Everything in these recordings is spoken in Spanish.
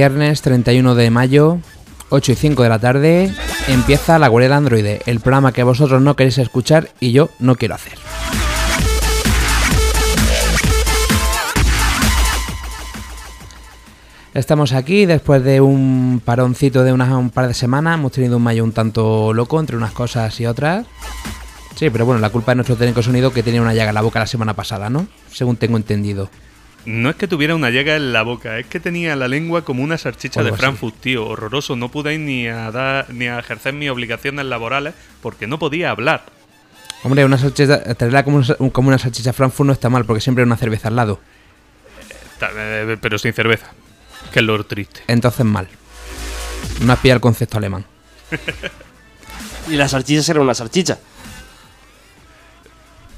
Viernes 31 de mayo, 8 y 5 de la tarde, empieza La Guardia de Android, el programa que vosotros no queréis escuchar y yo no quiero hacer. Estamos aquí después de un paroncito de unas, un par de semanas. Hemos tenido un mayo un tanto loco entre unas cosas y otras. Sí, pero bueno, la culpa es nuestro técnico sonido que tenía una llaga en la boca la semana pasada, ¿no? Según tengo entendido. No es que tuviera una llaga en la boca, es que tenía la lengua como una salchicha de así. Frankfurt, tío. Horroroso. No pude ir ni a, dar, ni a ejercer mis obligaciones laborales porque no podía hablar. Hombre, una salchicha, tenerla como, una- como una salchicha Frankfurt no está mal porque siempre hay una cerveza al lado. Eh, Pero sin cerveza. Que es lo triste. Entonces mal. No has pillado el concepto alemán. Y la salchicha será una salchicha.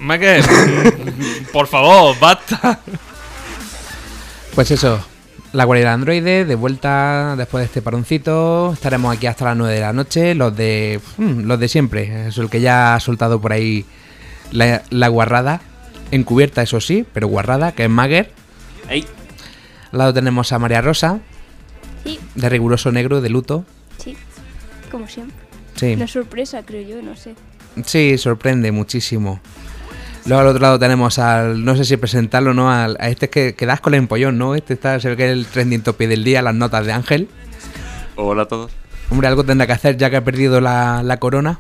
Maque, por favor, basta. Pues eso, la guardia de androide, de vuelta después de este paroncito. Estaremos aquí hasta las 9 de la noche. Los de mm, los de siempre. Es el que ya ha soltado por ahí la, la guarrada. Encubierta, eso sí, pero guarrada, que es Mager. Ey, Al lado tenemos a María Rosa, Sí, de riguroso negro, de luto. sí, como siempre. Sí, Una sorpresa, creo yo, no sé. sí, sorprende muchísimo. Luego al otro lado tenemos al, no sé si presentarlo o no, al, a este que, que das con el empollón, ¿no? Este está, se ve que es el trending topic del día, las notas de Ángel. Hola a todos. Hombre, algo tendrá que hacer ya que ha perdido la, la corona,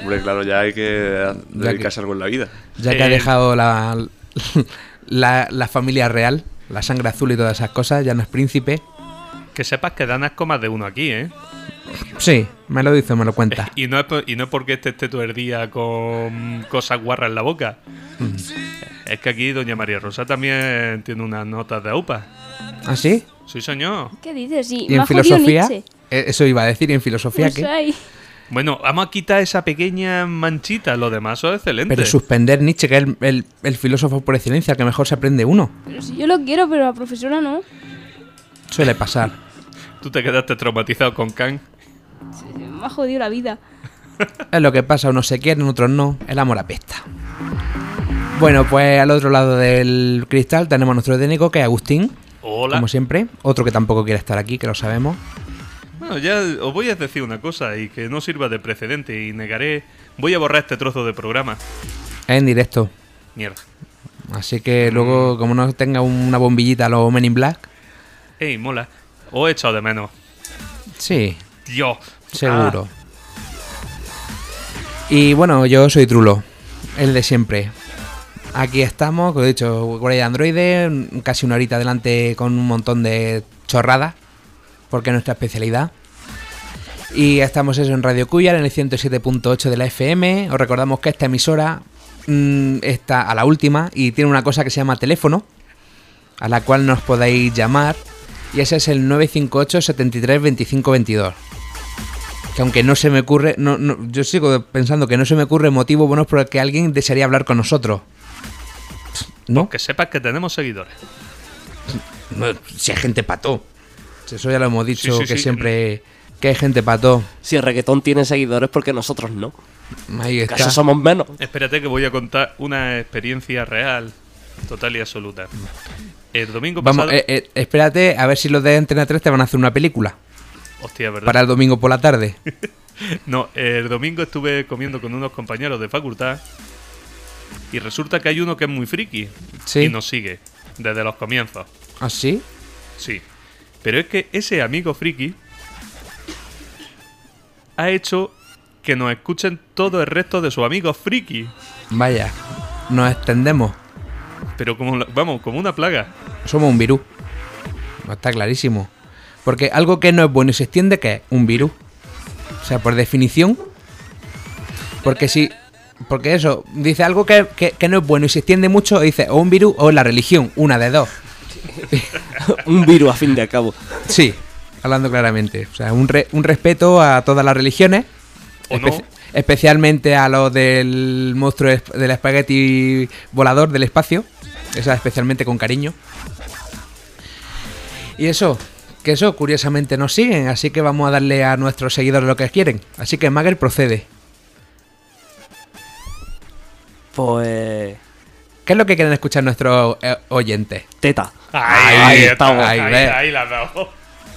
Hombre, claro, ya hay que dedicarse a algo en la vida. ya que ha Eh, dejado la, la, la familia real, la sangre azul y todas esas cosas, ya no es príncipe. Que sepas que dan asco más de uno aquí, ¿eh? Sí, me lo dice, me lo cuenta. Y no es, por- y no es porque este esté todo el día con cosas guarras en la boca. Es que aquí Doña María Rosa también tiene unas notas de AUPA. ¿Ah, sí? Sí, señor. ¿Qué dices? Sí, ¿Y me en filosofía? Eh, Eso iba a decir, ¿y en filosofía Pues qué? Bueno, vamos a quitar esa pequeña manchita. Lo demás es excelente. Pero suspender Nietzsche, que es el, el- el filósofo por excelencia, el que mejor se aprende uno. Pero si yo lo quiero, pero la profesora no. Suele pasar. Tú te quedaste traumatizado con Kant. Me ha jodido la vida. Es lo que pasa, unos se quieren, otros no. El amor apesta. Bueno, pues al otro lado del cristal tenemos a nuestro técnico, que es Agustín, Hola. como siempre. Otro que tampoco quiere estar aquí, que lo sabemos. Bueno, ya os voy a decir una cosa y que no sirva de precedente y negaré. Voy a borrar este trozo de programa. Es en directo. Mierda. Así que luego, como no tenga una bombillita a los Men in Black, Ey, mola. Os he echado de menos. sí, Dios. seguro. Y bueno, yo soy Trulo, el de siempre. Aquí estamos, como he dicho, Guardia de Androide, casi una horita adelante con un montón de chorradas, porque es nuestra especialidad. Y estamos eso en Radio Cuyar, en el 107.8 de la FM. Os recordamos que esta emisora mm, está a la última y tiene una cosa que se llama teléfono, a la cual nos podéis llamar. Y ese es el 958 73 25 22 que aunque no se me ocurre, no, no- yo sigo pensando que no se me ocurre motivo bueno por el que alguien desearía hablar con nosotros. ¿No? Que sepas que tenemos seguidores. No, si hay gente pato. Si eso ya lo hemos dicho, Sí, sí, que sí. siempre que hay gente pato. si el reggaetón tiene seguidores, porque nosotros no. Ahí está. ¿Acaso somos menos? Espérate que voy a contar una experiencia real, total y absoluta. El domingo Vamos, pasado... eh, eh, espérate a ver si los de Antena 3 te van a hacer una película Hostia, ¿verdad? para el domingo por la tarde. No, el domingo estuve comiendo con unos compañeros de facultad y resulta que hay uno que es muy friki Sí. y nos sigue desde los comienzos. ¿Ah, sí? Sí. Pero es que ese amigo friki ha hecho que nos escuchen todo el resto de sus amigos friki. Vaya, nos extendemos. Pero como, vamos, como una plaga. Somos un virus. Está clarísimo. Porque algo que no es bueno y se extiende, que es un virus. O sea, por definición. Porque si. Porque eso, dice algo que, que- que no es bueno y se extiende mucho, dice o un virus o la religión, una de dos. Un virus, a fin de cabo. Sí, hablando claramente. O sea, un, re- un respeto a todas las religiones. ¿O no? Espe- Especialmente a los del monstruo del espagueti volador del espacio. Esa especialmente con cariño. Y eso, que eso curiosamente nos siguen, así que vamos a darle a nuestros seguidores lo que quieren. Así que Mager procede. Pues. ¿Qué es lo que quieren escuchar nuestros eh, oyentes? Teta. Ahí, Ahí estamos. Ahí, Ahí, ahí, ve. la dado.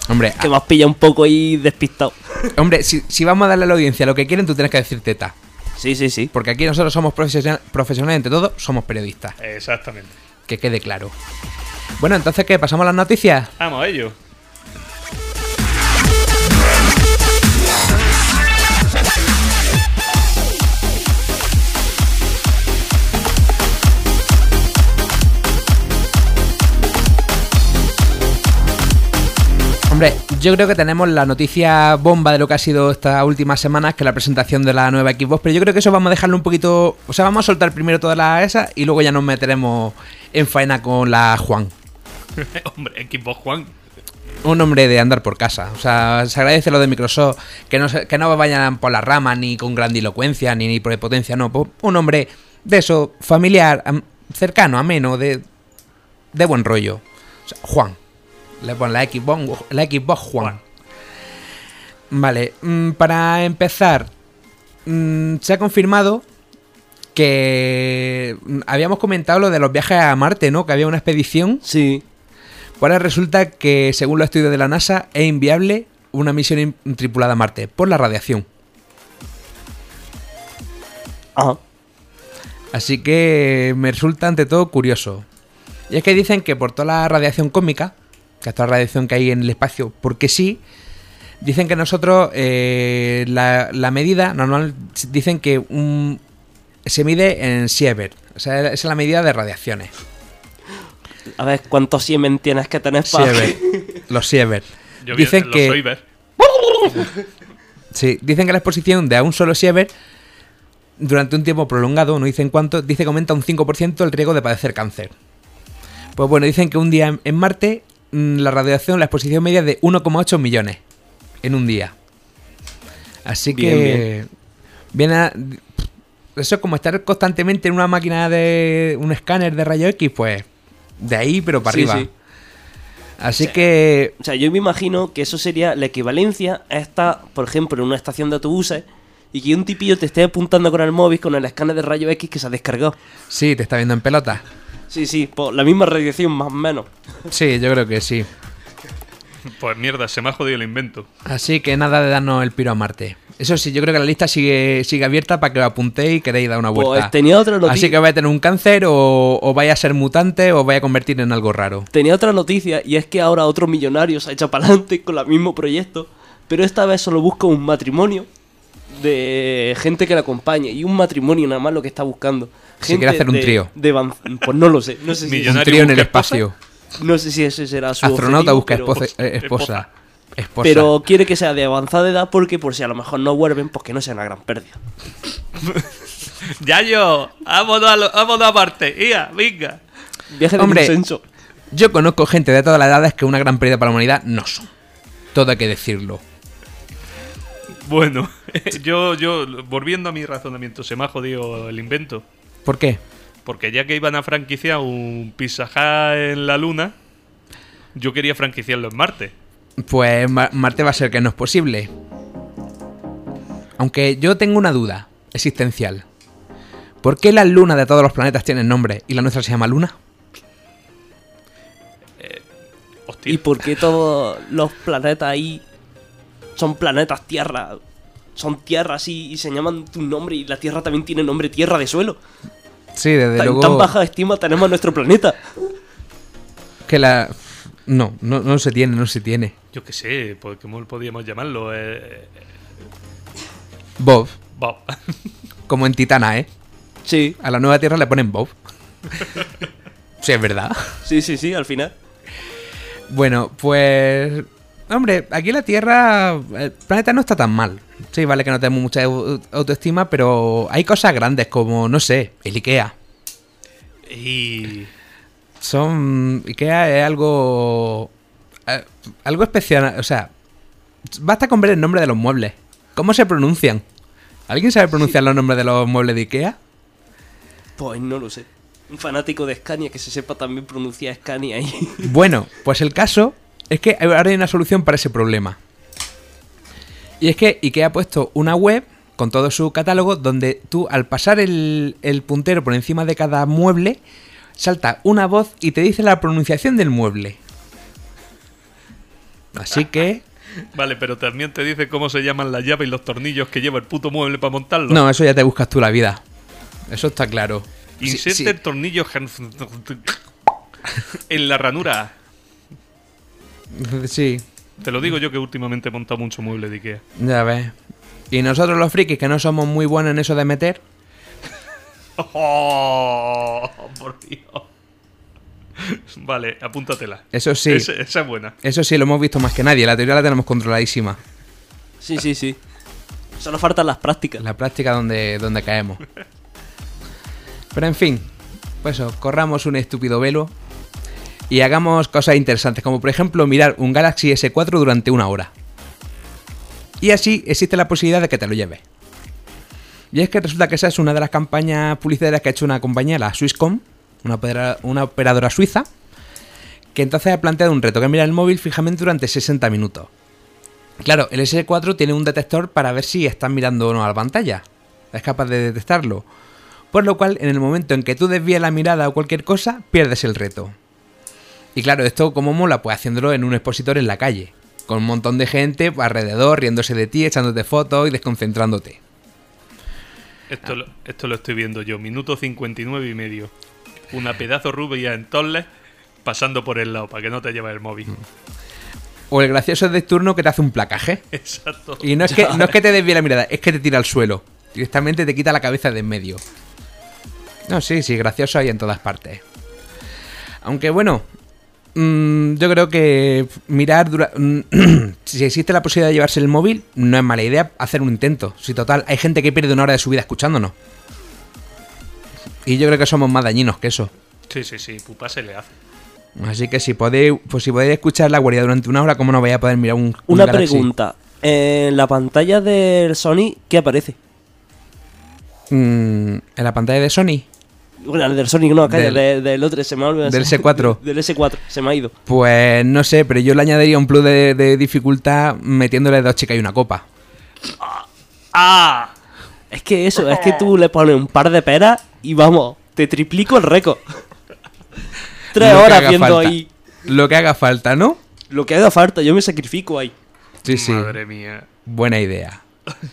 Hombre, Que me has pillado un poco ahí despistado. hombre, si, si vamos a darle a la audiencia lo que quieren, tú tienes que decir teta. Sí, sí, sí. Porque aquí nosotros somos profesional- profesionales, entre todo, somos periodistas. Exactamente. Que quede claro. Bueno, entonces, ¿qué? ¿Pasamos a las noticias? Vamos a ello. Hombre, yo creo que tenemos la noticia bomba de lo que ha sido estas últimas semanas, que es la presentación de la nueva Xbox, pero yo creo que eso vamos a dejarlo un poquito... O sea, vamos a soltar primero todas las esas y luego ya nos meteremos en faena con la Juan. Hombre, equipo Juan. Un hombre de andar por casa. O sea, se agradece lo de Microsoft, que no, que no vayan por las ramas ni con grandilocuencia ni, ni prepotencia, no. po- Un hombre de eso, familiar, am- cercano, ameno, de, de buen rollo. O sea, Juan. Le ponen la Xbox, la Xbox Juan. Juan. Vale, mm, para empezar, mm, se ha confirmado que mm, habíamos comentado lo de los viajes a Marte, ¿no? Que había una expedición. Sí. Pues ahora resulta que, según los estudios de la NASA, es inviable una misión tripulada a Marte por la radiación. Ajá. Así que me resulta ante todo curioso. Y es que dicen que por toda la radiación cósmica, que toda la radiación que hay en el espacio, porque sí, dicen que nosotros eh, la, la medida normal, dicen que un- se mide en sievert. O sea, esa es la medida de radiaciones. A ver, ¿cuántos siemen tienes que tener para.? Sievert. Los sievert. Yo vi- Dicen lo que... Sí, dicen que la exposición de a un solo sievert durante un tiempo prolongado, no dicen cuánto, dice que aumenta un 5% el riesgo de padecer cáncer. Pues bueno, dicen que un día en- Marte la radiación, la exposición media es de 1,8 millones en un día. Así Bien, que viene a- eso es como estar constantemente en una máquina de un escáner de rayos X, pues de ahí pero para Sí, arriba. sí. Así que O sea, yo me imagino que eso sería la equivalencia a estar, por ejemplo, en una estación de autobuses y que un tipillo te esté apuntando con el móvil con el escáner de rayo X que se ha descargado. sí, te está viendo en pelota. Sí, sí, por la misma radiación más o menos. Sí, yo creo que sí. Pues mierda, se me ha jodido el invento. Así que nada de darnos el piro a Marte. Eso sí, yo creo que la lista sigue, sigue abierta para que lo apuntéis y queréis dar una vuelta. Pues tenía otra noticia. Así que vaya a tener un cáncer o, o vaya a ser mutante o vaya a convertir en algo raro. Tenía otra noticia y es que ahora otro millonario se ha echado para adelante con el mismo proyecto, pero esta vez solo busca un matrimonio de gente que le acompañe y un matrimonio nada más lo que está buscando. Si quiere hacer un de- trío. de van- pues no lo sé, no sé si Un trío en el esposa. espacio. no sé si ese será su Astronauta objetivo, busca pero- eh, esposa. Esposa. Pero quiere que sea de avanzada edad porque por si a lo mejor no vuelven, pues que no sea una gran pérdida. Ya yo, vámonos a, lo- vámonos a Marte. Ia, venga. Viaje de Hombre. consenso. Yo conozco gente de todas las edades que una gran pérdida para la humanidad no son. Todo hay que decirlo. Bueno, yo, yo, volviendo a mi razonamiento, se me ha jodido el invento. ¿Por qué? Porque ya que iban a franquiciar un Pizza Hut en la Luna, yo quería franquiciarlo en Marte. Pues Ma- Marte va a ser que no es posible. Aunque yo tengo una duda existencial. ¿Por qué las lunas de todos los planetas tienen nombre y la nuestra se llama Luna? Hostia. ¿Y por qué todos los planetas ahí son planetas Tierra? Son tierras y, y se llaman tu nombre y la Tierra también tiene nombre Tierra de suelo. Sí, desde Tan, luego tan baja estima tenemos nuestro planeta. que la... No, no, no se tiene, no se tiene. Yo qué sé, pues, ¿cómo podríamos llamarlo? Eh, Bob, Bob. como en Titana, ¿eh? Sí, A la nueva Tierra le ponen Bob. sí, es verdad. sí, sí, sí, al final. Bueno, pues... Hombre, aquí la Tierra... El planeta no está tan mal. Sí, vale que no tenemos mucha au- autoestima, pero hay cosas grandes como, no sé, el Ikea. Y... Son... Ikea es algo... eh, algo especial. O sea, basta con ver el nombre de los muebles. ¿Cómo se pronuncian? ¿Alguien sabe pronunciar los nombres de los muebles de Ikea? Pues no lo sé. Un fanático de Scania que se sepa también pronunciar Scania ahí. Bueno, pues el caso es que ahora hay una solución para ese problema. Y es que IKEA ha puesto una web con todo su catálogo donde tú al pasar el, el puntero por encima de cada mueble salta una voz y te dice la pronunciación del mueble. Así que... Vale, pero también te dice cómo se llaman las llaves y los tornillos que lleva el puto mueble para montarlo. No, eso ya te buscas tú la vida. Eso está claro. Sí, Inserte sí. el tornillo en la ranura. Sí, Te lo digo yo que últimamente he montado mucho mueble de Ikea. ya ves. Y nosotros los frikis que no somos muy buenos en eso de meter, ¡Oh! Por Dios. Vale, apúntatela. eso sí, Esa, esa es buena. eso sí lo hemos visto más que nadie. La teoría la tenemos controladísima. Sí, sí, sí. Solo faltan las prácticas. La práctica donde, donde caemos. Pero en fin, pues eso, corramos un estúpido velo y hagamos cosas interesantes, como por ejemplo mirar un Galaxy S4 durante una hora. Y así existe la posibilidad de que te lo lleves. Y es que resulta que esa es una de las campañas publicitarias que ha hecho una compañía, la Swisscom, una, opera- una operadora suiza, que entonces ha planteado un reto que es mirar el móvil fijamente durante 60 minutos. Claro, el S4 tiene un detector para ver si estás mirando o no a la pantalla. Es capaz de detectarlo. Por lo cual, en el momento en que tú desvíes la mirada o cualquier cosa, pierdes el reto. Y claro, esto como mola, pues haciéndolo en un expositor en la calle. Con un montón de gente alrededor, riéndose de ti, echándote fotos y desconcentrándote. Esto, lo, esto lo estoy viendo yo. Minuto 59 y medio. Una pedazo rubia en Torles pasando por el lado para que no te lleves el móvil. O el gracioso de turno que te hace un placaje. Exacto. Y no es, que, no es que te desvíe la mirada, es que te tira al suelo. Directamente te quita la cabeza de en medio. No, sí, sí, gracioso hay en todas partes. Aunque bueno, mm, yo creo que mirar dura- mm, si existe la posibilidad de llevarse el móvil, no es mala idea hacer un intento. Si total, hay gente que pierde una hora de su vida escuchándonos. Y yo creo que somos más dañinos que eso. Sí, sí, sí. Pupa se le hace. Así que si podéis, pues si podéis escuchar la guardia durante una hora, ¿cómo no vais a poder mirar un, un Una Galaxy? pregunta. En la pantalla del Sony, ¿qué aparece? Mm, en la pantalla de Sony. Bueno, el del Sony no, calla, Del- del, del otro, se me ha olvidado. del S4. Del S4, se me ha ido. Pues no sé, pero yo le añadiría un plus de, de dificultad metiéndole dos chicas y una copa. ¡Ah! Es que eso, es que tú le pones un par de peras y vamos, te triplico el récord. Tres Lo horas viendo falta. ahí Lo que haga falta, ¿no? lo que haga falta, yo me sacrifico ahí. Sí, sí. Madre mía. Buena idea.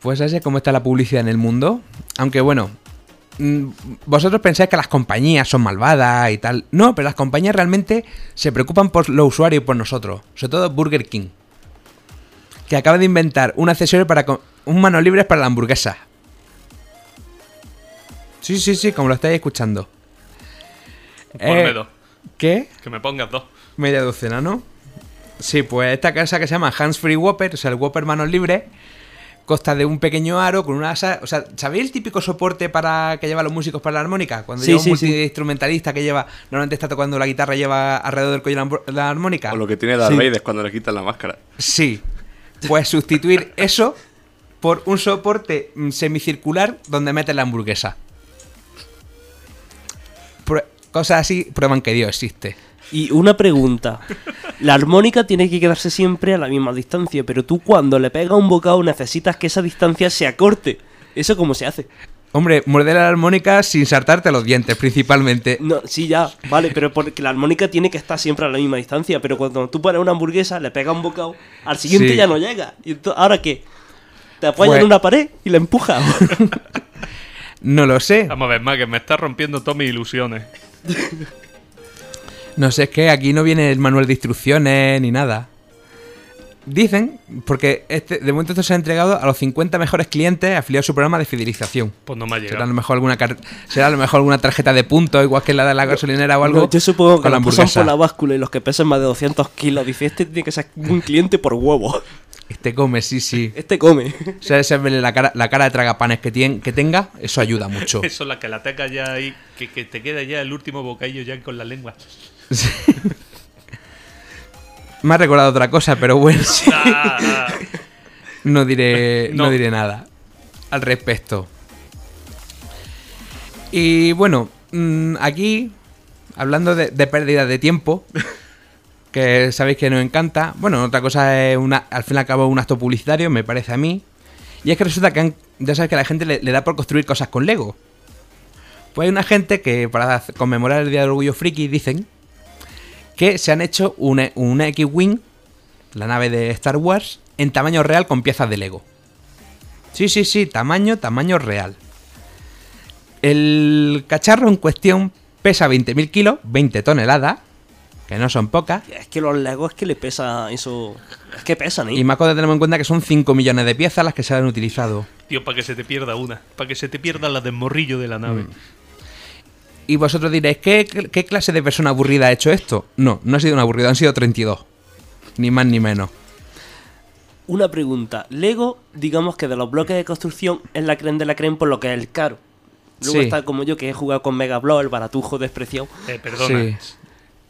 Pues así es como está la publicidad en el mundo. Aunque bueno, vosotros pensáis que las compañías son malvadas y tal. No, pero las compañías realmente se preocupan por los usuarios y por nosotros. Sobre todo Burger King. Que acaba de inventar un accesorio para... Un manos libres para la hamburguesa. Sí, sí, sí, como lo estáis escuchando. Ponme Eh, dos. ¿Qué? Que me pongas dos. Media docena, ¿no? Sí, pues esta casa que se llama Hands Free Whopper, o sea, el Whopper manos libres, consta de un pequeño aro con una asa. O sea, ¿sabéis el típico soporte para que llevan los músicos para la armónica? Cuando Sí, lleva un sí, sí. multiinstrumentalista que lleva, normalmente está tocando la guitarra, lleva alrededor del cuello la, armónica. O lo que tiene Darth Sí. Vader cuando le quitan la máscara. Sí. Pues sustituir eso por un soporte mm, semicircular donde metes la hamburguesa. Prue- Cosas así prueban que Dios existe. Y una pregunta. La armónica tiene que quedarse siempre a la misma distancia, pero tú cuando le pegas un bocado necesitas que esa distancia se acorte. ¿Eso cómo se hace? Hombre, morder la armónica sin saltarte los dientes, principalmente. No, sí, ya, vale, pero porque la armónica tiene que estar siempre a la misma distancia, pero cuando tú pones una hamburguesa, le pegas un bocado, al siguiente Sí. ya no llega. Y ento- ¿Ahora qué? ¿Te apoyas Pues- en una pared y la empujas? No lo sé. Vamos a ver, más que me estás rompiendo todas mis ilusiones. No sé, es que aquí no viene el manual de instrucciones ni nada. Dicen, porque este, de momento esto se ha entregado a los 50 mejores clientes afiliados a su programa de fidelización. Pues no me ha Será a lo mejor alguna será a lo mejor alguna tarjeta de puntos, igual que la de la gasolinera o algo. No, yo supongo que con la pasan por la báscula y los que pesan más de 200 kilos. Dice, este tiene que ser un cliente por huevo. Este come, sí, sí. Este come. O sea, ese verle la cara, la cara de tragapanes que, tien- que tenga, eso ayuda mucho. Eso es la que la teca ya ahí, que, que te queda ya el último bocadillo ya con la lengua. Me ha recordado otra cosa, pero bueno, Ah, ah. no diré, no. No. diré nada. al respecto. Y bueno, mm, aquí, hablando de, de pérdida de tiempo, que sabéis que nos encanta, bueno, otra cosa es una, al fin y al cabo un acto publicitario, me parece a mí, y es que resulta que han- ya sabes que a la gente le, le da por construir cosas con Lego. Pues hay una gente que para conmemorar el Día del Orgullo Friki dicen que se han hecho una, una X-Wing, la nave de Star Wars, en tamaño real con piezas de Lego. Sí, sí, sí, tamaño, tamaño real. El cacharro en cuestión pesa 20.000 kilos, 20 toneladas, que no son pocas. Es que los Legos es que le pesa eso. Es que pesan, ¿eh? Y más cosas tenemos en cuenta que son 5 millones de piezas las que se han utilizado. Tío, para que se te pierda una. Para que se te pierda la del morrillo de la nave. Mm. Y vosotros diréis, ¿qué, qué clase de persona aburrida ha hecho esto? No, no ha sido un aburrido, han sido 32. Ni más ni menos. Una pregunta. Lego, digamos que de los bloques de construcción es la creen de la creen por lo que es el caro. Luego Sí. está como yo que he jugado con Mega Block, el baratujo despreciado. Eh, perdona. Sí.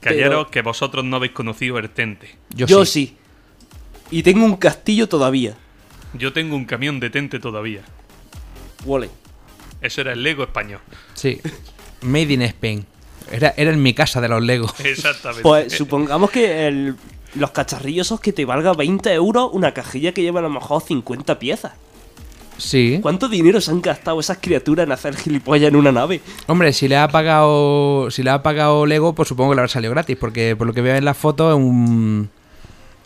Callaros Pero- que vosotros no habéis conocido el Tente. Yo, Yo, sí. sí. Y tengo un castillo todavía. Yo tengo un camión de Tente todavía. Wole. Eso era el Lego español. Sí. Made in Spain. Era, era en mi casa de los Legos. Exactamente. Pues supongamos que el- los cacharrillos esos que te valga 20 euros una cajilla que lleva a lo mejor 50 piezas. Sí. ¿Cuánto dinero se han gastado esas criaturas en hacer gilipollas en una nave? Hombre, si le ha pagado. Si le ha pagado Lego, pues supongo que le habrá salido gratis. Porque por lo que veo en la foto es un.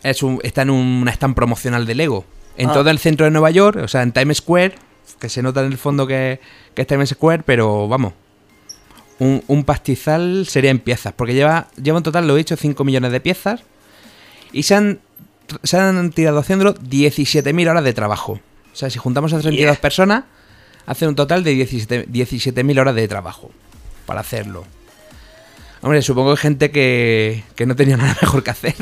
Es un está en un stand promocional de Lego. En Ah. todo el centro de Nueva York, o sea, en Times Square. Que se nota en el fondo que, que es Times Square, pero vamos. Un, un pastizal sería en piezas. Porque lleva, lleva en total, lo he dicho, 5 millones de piezas. Y se han, se han tirado haciéndolo 17.000 horas de trabajo. O sea, si juntamos a 32 Yeah. personas, hace un total de 17 17.000 horas de trabajo para hacerlo. Hombre, supongo que gente que, que no tenía nada mejor que hacer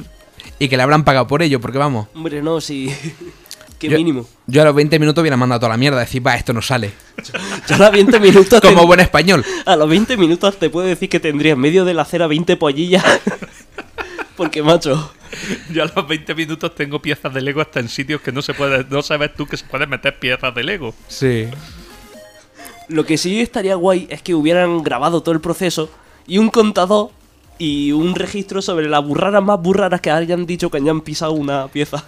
y que le habrán pagado por ello, porque vamos. Hombre, no, sí. Qué Yo- mínimo. Yo a los 20 minutos hubiera mandado toda la mierda, decir, va, esto no sale. Yo a los 20 minutos. Como ten- buen español. A los 20 minutos te puedo decir que tendría en medio de la acera 20 pollillas. Porque, macho. Yo a los 20 minutos tengo piezas de Lego hasta en sitios que no se puede, no sabes tú que se pueden meter piezas de Lego. Sí. Lo que sí estaría guay es que hubieran grabado todo el proceso y un contador y un registro sobre las burradas más burradas que hayan dicho que hayan pisado una pieza.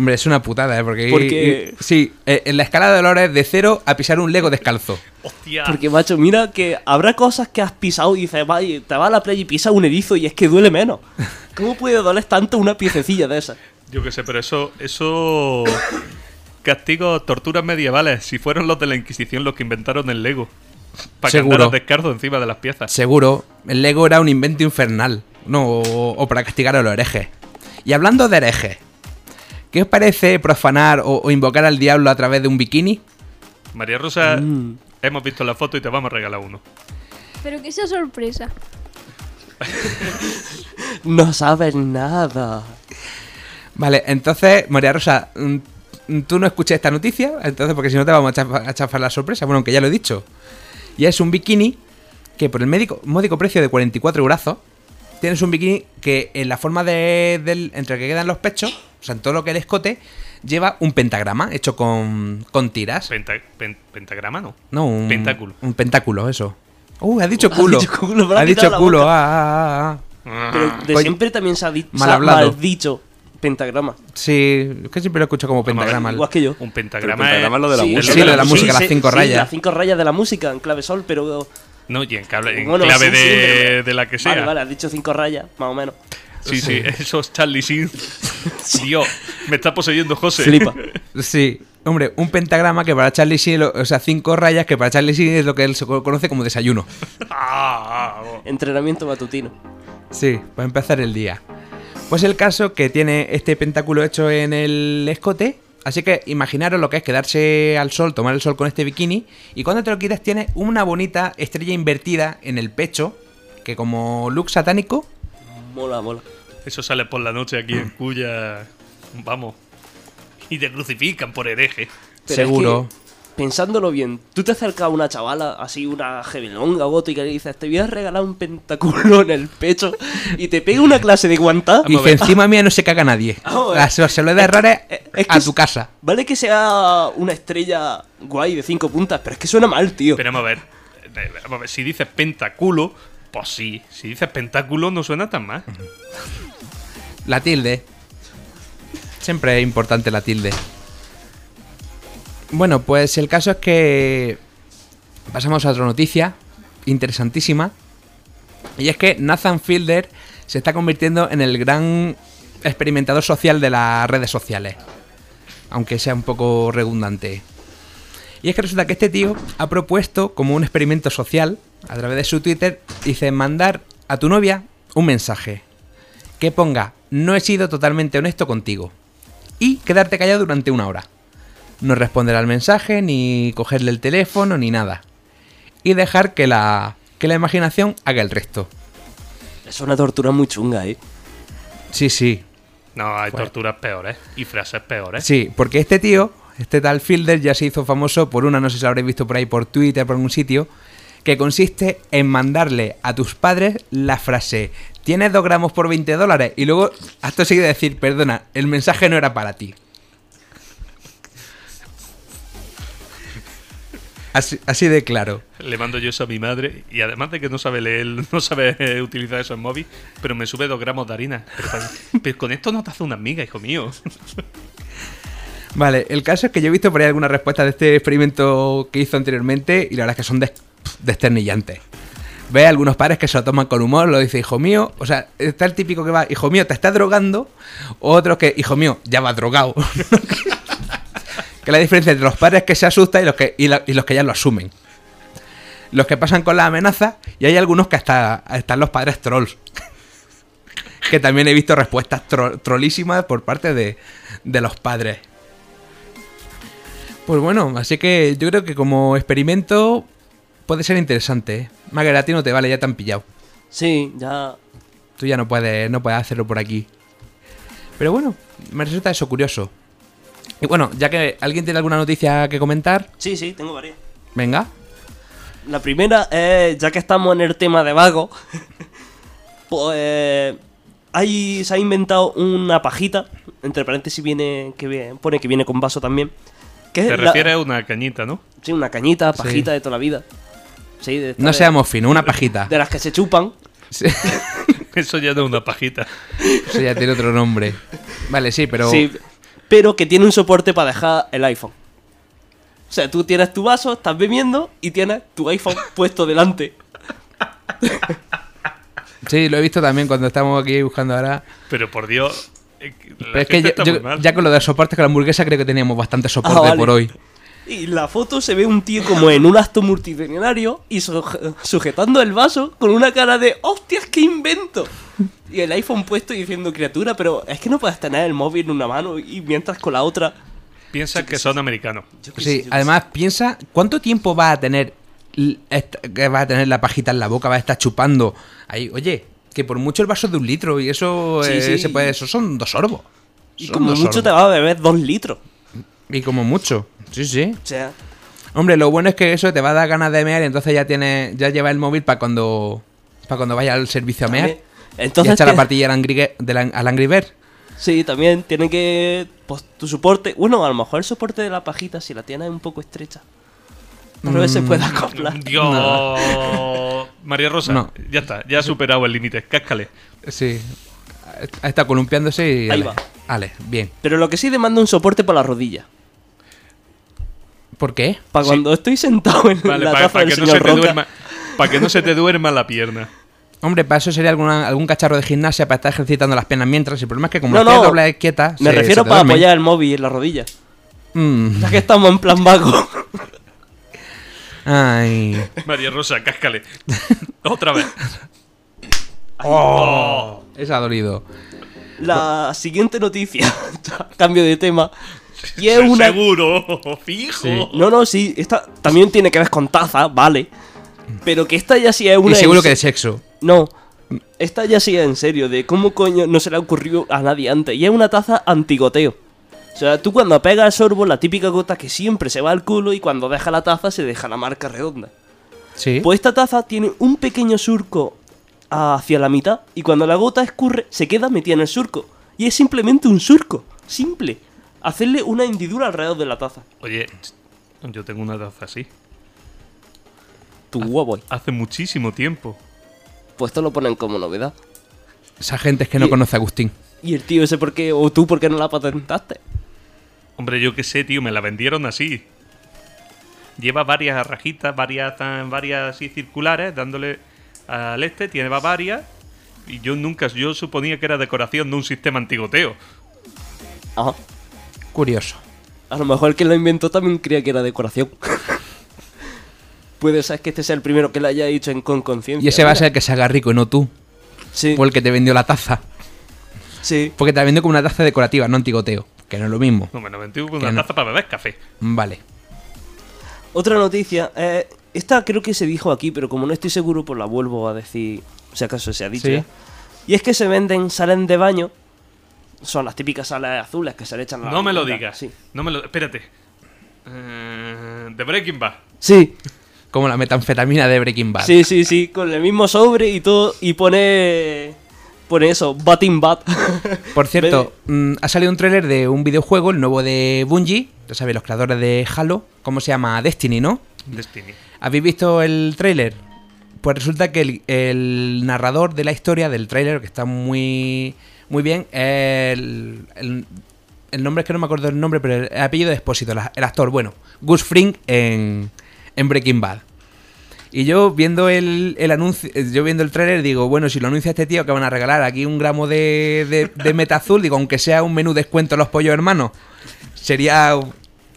Hombre, es una putada, ¿eh? Porque... Porque- Sí, eh, en la escala de dolores de cero a pisar un Lego descalzo. Hostia. Porque, macho, mira que habrá cosas que has pisado y dices, vaya, te vas a la playa y pisas un erizo y es que duele menos. ¿Cómo puede doler tanto una piececilla de esas? Yo qué sé, pero eso. Eso. Castigos, torturas medievales. Si fueron los de la Inquisición los que inventaron el Lego. Para que Seguro. andaras descardo encima de las piezas. Seguro, el Lego era un invento infernal. No, o, o para castigar a los herejes. Y hablando de herejes, ¿qué os parece profanar o, o invocar al diablo a través de un bikini? María Rosa, Mm. hemos visto la foto y te vamos a regalar uno. Pero que esa sorpresa. No sabes nada. Vale, entonces, María Rosa, mm, tú no escuches esta noticia, entonces, porque si no te vamos a chafar, a chafar la sorpresa. Bueno, aunque ya lo he dicho. Y es un bikini que por el médico, módico precio de 44 euros, tienes un bikini que en la forma de, del, entre que quedan los pechos, o sea, en todo lo que es el escote, lleva un pentagrama hecho con, con tiras. Penta- pen- pentagrama, ¿no? No, un Pentáculo. Un pentáculo, eso. Uh, ha dicho Has culo. dicho culo, ha has dicho culo. Ah, ah, ah, ah. Pero de siempre también se ha, di- Mal se ha hablado. mal dicho pentagrama. Sí, es que siempre lo escucho como pentagrama. Igual que yo. Un pentagrama, Pero el pentagrama es lo de la Sí, música. Sí, lo de la música, las cinco sí, rayas. las cinco rayas de la música en clave sol, pero. No, y en, cable- en Bueno, clave sí, sí, de, pero- de la que sea. Vale, vale, has dicho cinco rayas, más o menos. Sí, sí, esos Charlie Sin. Dios, me está poseyendo José. Flipa. Sí, hombre, un pentagrama que para Charlie Sheen, lo- o sea, cinco rayas que para Charlie Sheen es lo que él se co- conoce como desayuno. Ah, ah, oh. Entrenamiento matutino. Sí, para empezar el día. Pues el caso que tiene este pentáculo hecho en el escote. Así que imaginaros lo que es quedarse al sol, tomar el sol con este bikini. Y cuando te lo quitas, tiene una bonita estrella invertida en el pecho. Que como look satánico, Mola, mola. Eso sale por la noche aquí en Cuya. Vamos. Y te crucifican por hereje. Pero seguro. es que, pensándolo bien, tú te acercas a una chavala, así una gebilonga gótica, y le dices, te voy a regalar un pentáculo en el pecho, y te pega una clase de guantá. Y que encima mía no se caga nadie. Vamos a ver. La- Se, lo he de errar es, Es Es que a tu casa. Vale que sea una estrella guay de cinco puntas, pero es que suena mal, tío. Pero vamos a ver. eh, vamos a ver, Si dices pentáculo, pues sí. Si dices pentáculo, no suena tan mal. La tilde. Siempre es importante la tilde. Bueno, pues el caso es que pasamos a otra noticia interesantísima. Y es que Nathan Fielder se está convirtiendo en el gran experimentador social de las redes sociales. Aunque sea un poco redundante. Y es que resulta que este tío ha propuesto como un experimento social, a través de su Twitter, dice mandar a tu novia un mensaje que ponga no he sido totalmente honesto contigo y quedarte callado durante una hora. No responder al mensaje, ni cogerle el teléfono, ni nada. Y dejar que la, que la imaginación haga el resto. Es una tortura muy chunga, eh. Sí, sí. No, hay torturas peores y frases peores. Sí, porque este tío, este tal Fielder, ya se hizo famoso por una, no sé si lo habréis visto por ahí por Twitter, por algún sitio, que consiste en mandarle a tus padres la frase, tienes 2 gramos por 20 dólares, y luego acto seguido decir, perdona, el mensaje no era para ti. Así, así de claro. Le mando yo eso a mi madre y además de que no sabe leer, no sabe utilizar eso en móvil, pero me sube dos gramos de harina. Pero con esto no te hace una amiga, hijo mío. Vale, el caso es que yo he visto por ahí alguna respuesta de este experimento que hizo anteriormente y la verdad es que son des- desternillantes. Ve algunos padres que se lo toman con humor, lo dice hijo mío, o sea, está el típico que va, hijo mío, te estás drogando, o otro que, hijo mío, ya va drogado. que la diferencia entre los padres que se asustan y los que, y los que ya lo asumen. Los que pasan con la amenaza y hay algunos que hasta están los padres trolls. que también he visto respuestas tro- trollísimas por parte de, de los padres. Pues bueno, así que yo creo que como experimento puede ser interesante. ¿eh? A ti no te vale, ya te han pillado. Sí, ya. Tú ya no puedes, no puedes hacerlo por aquí. Pero bueno, me resulta eso curioso. Y bueno, ya que alguien tiene alguna noticia que comentar, Sí, sí, tengo varias. venga. La primera es, ya que estamos en el tema de vago, pues hay, se ha inventado una pajita, entre paréntesis viene, que viene- pone que viene con vaso también. Que Te la- refieres a una cañita, ¿no? Sí, una cañita, Sí. pajita de toda la vida. Sí, de No de- seamos finos, una pajita. De las que se chupan. Sí, Eso ya no es una pajita. Eso ya tiene otro nombre. Vale, sí, pero... Sí, pero que tiene un soporte para dejar el iPhone. O sea, tú tienes tu vaso, estás bebiendo y tienes tu iPhone puesto delante. Sí, lo he visto también cuando estamos aquí buscando ahora. Pero por Dios. Pero es que yo- ya con lo de soportes con la hamburguesa creo que teníamos bastante soporte Ah, vale. por hoy. Y la foto se ve un tío como en un acto multitudinario y suje- sujetando el vaso con una cara de ¡Hostias, qué invento! Y el iPhone puesto y diciendo criatura, pero es que no puedes tener el móvil en una mano y mientras con la otra. Piensa que son americanos. Sé, Sí, además piensa cuánto tiempo va a tener que va a tener la pajita en la boca, va a estar chupando ahí. Oye, que por mucho el vaso de un litro y eso Sí, eh, sí. se puede, eso son dos sorbos. Y Son como mucho te sorbos. va a beber dos litros. Y como mucho. Sí, sí. O sea, Hombre, lo bueno es que eso te va a dar ganas de mear y entonces ya tienes ya lleva el móvil para cuando para cuando vaya al servicio a mear. también. y Entonces, echa la partilla al Angry, Ang- al Angry Bird. sí, también tiene que. Pues tu soporte. Bueno, a lo mejor el soporte de la pajita, si la tienes un poco estrecha. Tal vez se Mm. pueda acoplar. Dios. María Rosa, No. ya está, ya ha superado el límite. Cáscale. Sí. Está columpiándose y. Ahí ale. va. Vale, bien. Pero lo que sí demanda un soporte para la rodilla. ¿Por qué? Para Sí. cuando estoy sentado en Vale, la para, taza del que no se te Roca. duerma. Para que no se te duerma la pierna. Hombre, para eso sería alguna, algún cacharro de gimnasia para estar ejercitando las piernas mientras. El problema es que como No, piernas no. doblas quietas. Me se- refiero se para apoyar el móvil en la rodilla. Mm. Ya que estamos en plan vago. Ay. María Rosa, cáscale. Otra vez. Oh, Esa ha dolido. La siguiente noticia, cambio de tema. Y es una. Seguro, fijo. Sí. No, no, sí, esta también tiene que ver con taza, vale. Pero que esta ya sí es una. y seguro en que de se- sexo. No. Esta ya sí es en serio, de cómo coño no se le ha ocurrido a nadie antes. Y es una taza antigoteo. O sea, tú cuando pegas el sorbo, la típica gota que siempre se va al culo y cuando deja la taza se deja la marca redonda. Sí. Pues esta taza tiene un pequeño surco hacia la mitad y cuando la gota escurre se queda metida en el surco. Y es simplemente un surco, simple. hacerle una hendidura alrededor de la taza. Oye, yo tengo una taza así. Tu huevo. Hace muchísimo tiempo. Pues esto lo ponen como novedad. Esa gente es que no Y- conoce a Agustín. Y el tío ese por qué, o tú por qué no la patentaste. Hombre, yo qué sé, tío, me la vendieron así. Lleva varias rajitas, varias, varias así circulares, dándole al este, tiene varias. Y yo nunca, yo suponía que era decoración de un sistema antigoteo. Ajá. Curioso. A lo mejor el que lo inventó también creía que era decoración. Puede ser que este sea el primero que lo haya hecho en con conciencia. Y ese va a ser el que se haga rico y no tú. Sí, O el que te vendió la taza. sí. Porque te la vendió como una taza decorativa, no antigoteo. Que no es lo mismo. No, con Que una no. taza para beber café. Vale. Otra noticia. eh, esta creo que se dijo aquí, pero como no estoy seguro, pues la vuelvo a decir. Si acaso se ha dicho. Sí. ya. Y es que se venden salen de baño. Son las típicas sales azules que se le echan a la No me lo digas. Sí. No me lo. Espérate. Eh, The Breaking Bad. Sí, Como la metanfetamina de Breaking Bad. sí, sí, sí. Con el mismo sobre y todo. Y pone. Pone eso, Batting Bat. Por cierto, mm, ha salido un tráiler de un videojuego, el nuevo de Bungie. Ya sabéis, los creadores de Halo. ¿Cómo se llama? Destiny, ¿no? Destiny. ¿Habéis visto el tráiler? Pues resulta que el, el narrador de la historia del tráiler, que está muy, muy bien, es el, el, el nombre es que no me acuerdo el nombre, pero el apellido de Expósito, el, el actor, bueno, Gus Fring en, en Breaking Bad. Y yo viendo el, el anuncio, eh, yo viendo el tráiler digo, bueno, si lo anuncia este tío que van a regalar aquí un gramo de, de, de meta azul, digo, aunque sea un menú descuento los pollos hermanos, sería...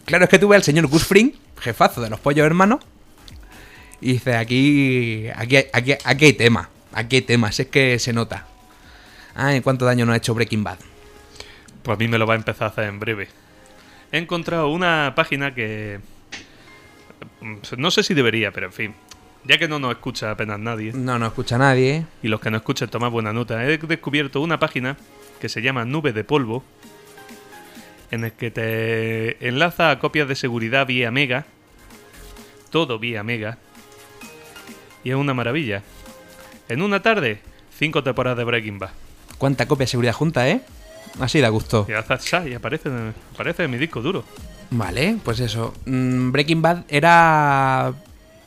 Claro, es que tuve al señor Gus Fring, jefazo de los pollos hermanos, y dice, aquí, aquí, aquí, aquí hay tema, aquí hay temas, es que se nota. Ay, cuánto daño nos ha hecho Breaking Bad. Pues a mí me lo va a empezar a hacer en breve. He encontrado una página que. mm, No sé si debería, pero en fin. Ya que no nos escucha apenas nadie, No nos escucha nadie. y los que nos escuchan toman buena nota, he descubierto una página que se llama Nube de Polvo, en el que te enlaza a copias de seguridad vía Mega, todo vía Mega, y es una maravilla. En una tarde, cinco temporadas de Breaking Bad. Cuánta copia de seguridad junta, ¿eh? Así da gusto. Y y aparece, aparece en mi disco duro. Vale, pues eso. Mm, Breaking Bad era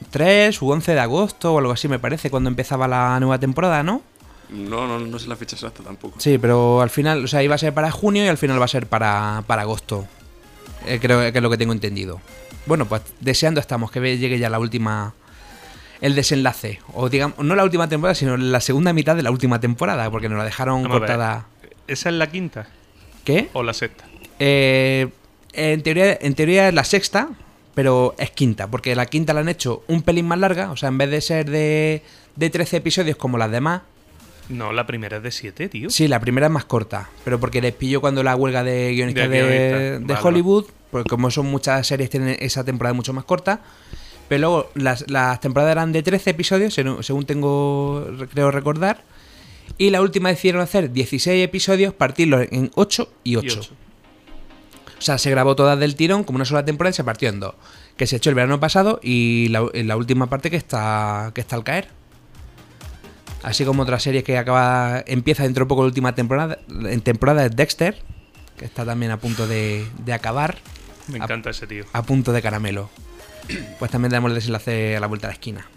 3 u 11 de agosto o algo así, me parece, cuando empezaba la nueva temporada, ¿no? No, no, no sé la fecha exacta tampoco. Sí, pero al final, o sea, iba a ser para junio y al final va a ser para, para agosto. Eh, creo que es lo que tengo entendido. Bueno, pues deseando estamos que llegue ya la última. El desenlace. O digamos, no la última temporada, sino la segunda mitad de la última temporada, porque nos la dejaron Vamos cortada. ¿Esa es la quinta ¿Qué? o la sexta? Eh, en, teoría, en teoría es la sexta, pero es quinta, porque la quinta la han hecho un pelín más larga, o sea, en vez de ser de, de 13 episodios como las demás, No, la primera es de siete, tío. sí, la primera es más corta, pero porque les pilló cuando la huelga de guionistas De de, guionistas, de vale. Hollywood, porque como son muchas series, tienen esa temporada mucho más corta. Pero luego las, las temporadas eran de 13 episodios, según tengo, creo recordar. Y la última decidieron hacer 16 episodios, partirlos en 8 y Y 8. O sea, se grabó todas del tirón como una sola temporada y se partió en dos. Que se echó el verano pasado y la, en la última parte que está, que está al caer. Así como otra serie que acaba empieza dentro de poco la última temporada, en temporada es Dexter, que está también a punto de, de acabar, Me encanta ese tío. a punto de caramelo. Pues también tenemos el desenlace a la vuelta de la esquina.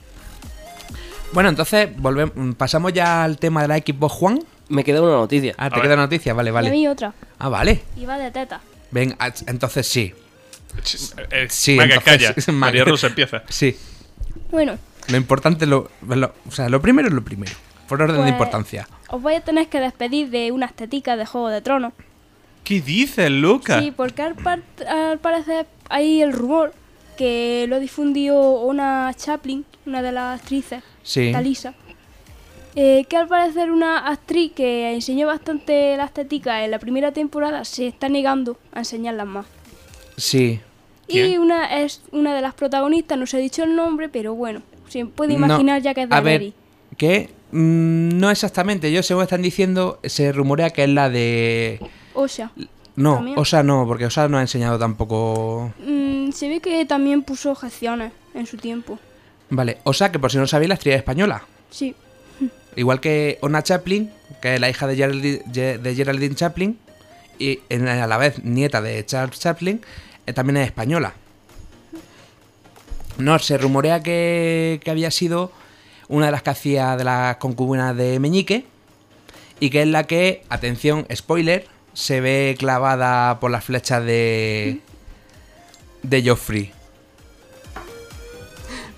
Bueno, entonces volvemos, pasamos ya al tema de la Xbox Juan. Me queda una noticia. Ah, te queda una noticia, vale, Y a vale. mí otra. Ah, vale. Y va de teta. Ven, ah, entonces sí. Eh, Sí, Maga, entonces- calla. María. Rosa empieza. Sí. Bueno, Lo importante, lo, lo- o sea, lo primero es lo primero. Por orden de Pues- importancia. os voy a tener que despedir de unas teticas de Juego de Tronos. ¿Qué dices, loca? Sí, porque al, par- al parecer hay el rumor que lo difundió una Chaplin, una de las actrices, Sí. Talisa. Eh, que al parecer una actriz que enseñó bastante las teticas en la primera temporada se está negando a enseñarlas más. Sí. Y una es una de las protagonistas, no se ha dicho el nombre, pero bueno, se puede No, imaginar ya que es A ver, que mm, no exactamente. Yo, según están diciendo, se rumorea que es la de. Osha. No, También. Osa no, porque Osa no ha enseñado tampoco. Mm, se ve que también puso objeciones en su tiempo. Vale, Osa, que por si no sabéis, la actriz española. Sí, Igual que Ona Chaplin, que es la hija de Geraldine, Chaplin. y a la vez nieta de Charles Chaplin, eh, también es española. No, se rumorea que, que había sido una de las que hacía de las concubinas de Meñique y que es la que, atención, spoiler, se ve clavada por las flechas de de Joffrey.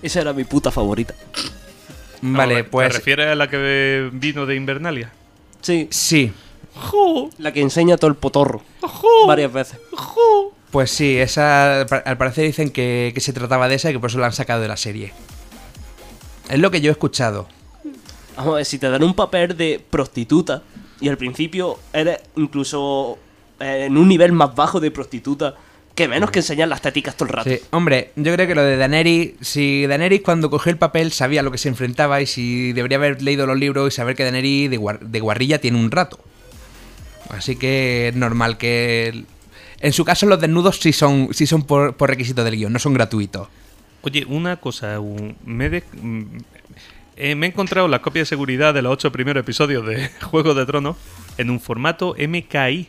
Esa era mi puta favorita. Vale, ¿Te pues refieres a la que vino de Invernalia? Sí, sí, la que enseña todo el potorro. Varias veces. pues sí, esa al parecer dicen que, que se trataba de esa y que por eso la han sacado de la serie. Es lo que yo he escuchado. Vamos a ver, si te dan un papel de prostituta y al principio eres incluso eh, en un nivel más bajo de prostituta, que menos que enseñar las teticas todo el rato. Sí, hombre, yo creo que lo de Daenerys, si Daenerys cuando cogió el papel sabía a lo que se enfrentaba y si debería haber leído los libros y saber que Daenerys de, guar- de guarrilla tiene un rato. Así que es normal que... En su caso los desnudos sí son, sí son por, por requisito del guion, no son gratuitos. Oye, una cosa, un- me, he de- eh, me he encontrado la copia de seguridad de los ocho primeros episodios de Juego de Tronos en un formato MKI.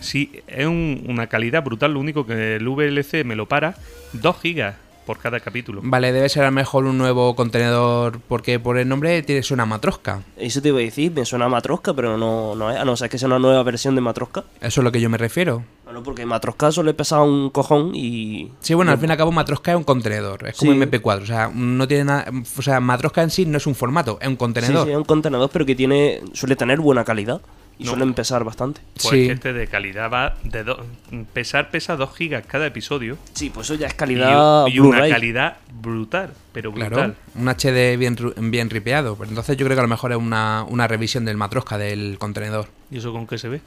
Sí, es un- una calidad brutal, lo único que el VLC me lo para, 2 gigas por cada capítulo. Vale, debe ser a lo mejor un nuevo contenedor porque por el nombre tiene una matrosca. Eso te iba a decir, me suena a Matroska, pero no, no es, a no ser que sea una nueva versión de Matroska. Eso es lo que yo me refiero. Bueno, porque Matroska solo pesaba un cojón y... Sí, bueno, al fin y al cabo Matroska es un contenedor, es como Sí. MP4, o sea, no tiene nada, o sea, Matroska en sí no es un formato, es un Sí, contenedor. sí, es un contenedor, pero que tiene suele tener buena calidad. Y No. suelen pesar bastante. Pues Sí. que este de calidad va de do- pesar pesa 2 gigas cada episodio Sí, pues eso ya es calidad y una calidad brutal, pero brutal. Claro, un HD bien, bien ripeado. Pero entonces yo creo que a lo mejor es una, una revisión del Matroska del contenedor. ¿Y eso con qué se ve?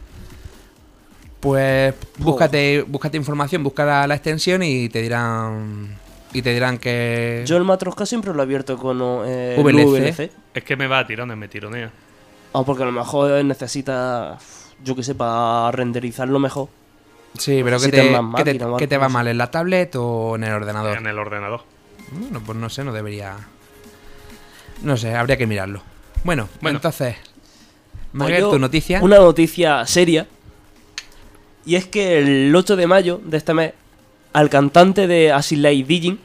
Pues búscate, búscate información, busca la, la extensión y te dirán y te dirán que Yo el Matroska siempre lo he abierto con eh. VLC. Es que me va a tirones, me tironea. Ah, porque a lo mejor necesita, yo que sé, para renderizarlo mejor. sí, pero que te, que te- máquina o que te algo va mal en la tablet o en el ordenador. En el ordenador. Bueno, pues no sé, no debería. No sé, habría que mirarlo. Bueno, Bueno. entonces, Pues Maguer, tu noticia. Una noticia seria. Y es que el 8 de mayo de este mes, al cantante de Asilay Digin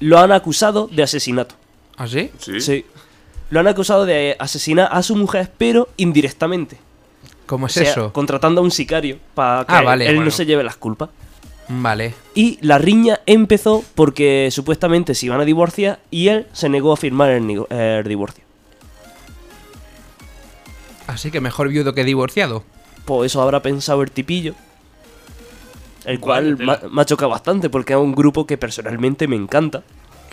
lo han acusado de asesinato. ¿Ah, sí? Sí. Lo han acusado de asesinar a su mujer, pero indirectamente. ¿Cómo O es sea, eso? contratando a un sicario para que Ah, vale, él bueno. no se lleve las culpas. Vale. Y la riña empezó porque supuestamente se iban a divorciar y él se negó a firmar el, el divorcio. Así que mejor viudo que divorciado. Pues eso habrá pensado el tipillo. El cual me ha chocado bastante porque es un grupo que personalmente me encanta.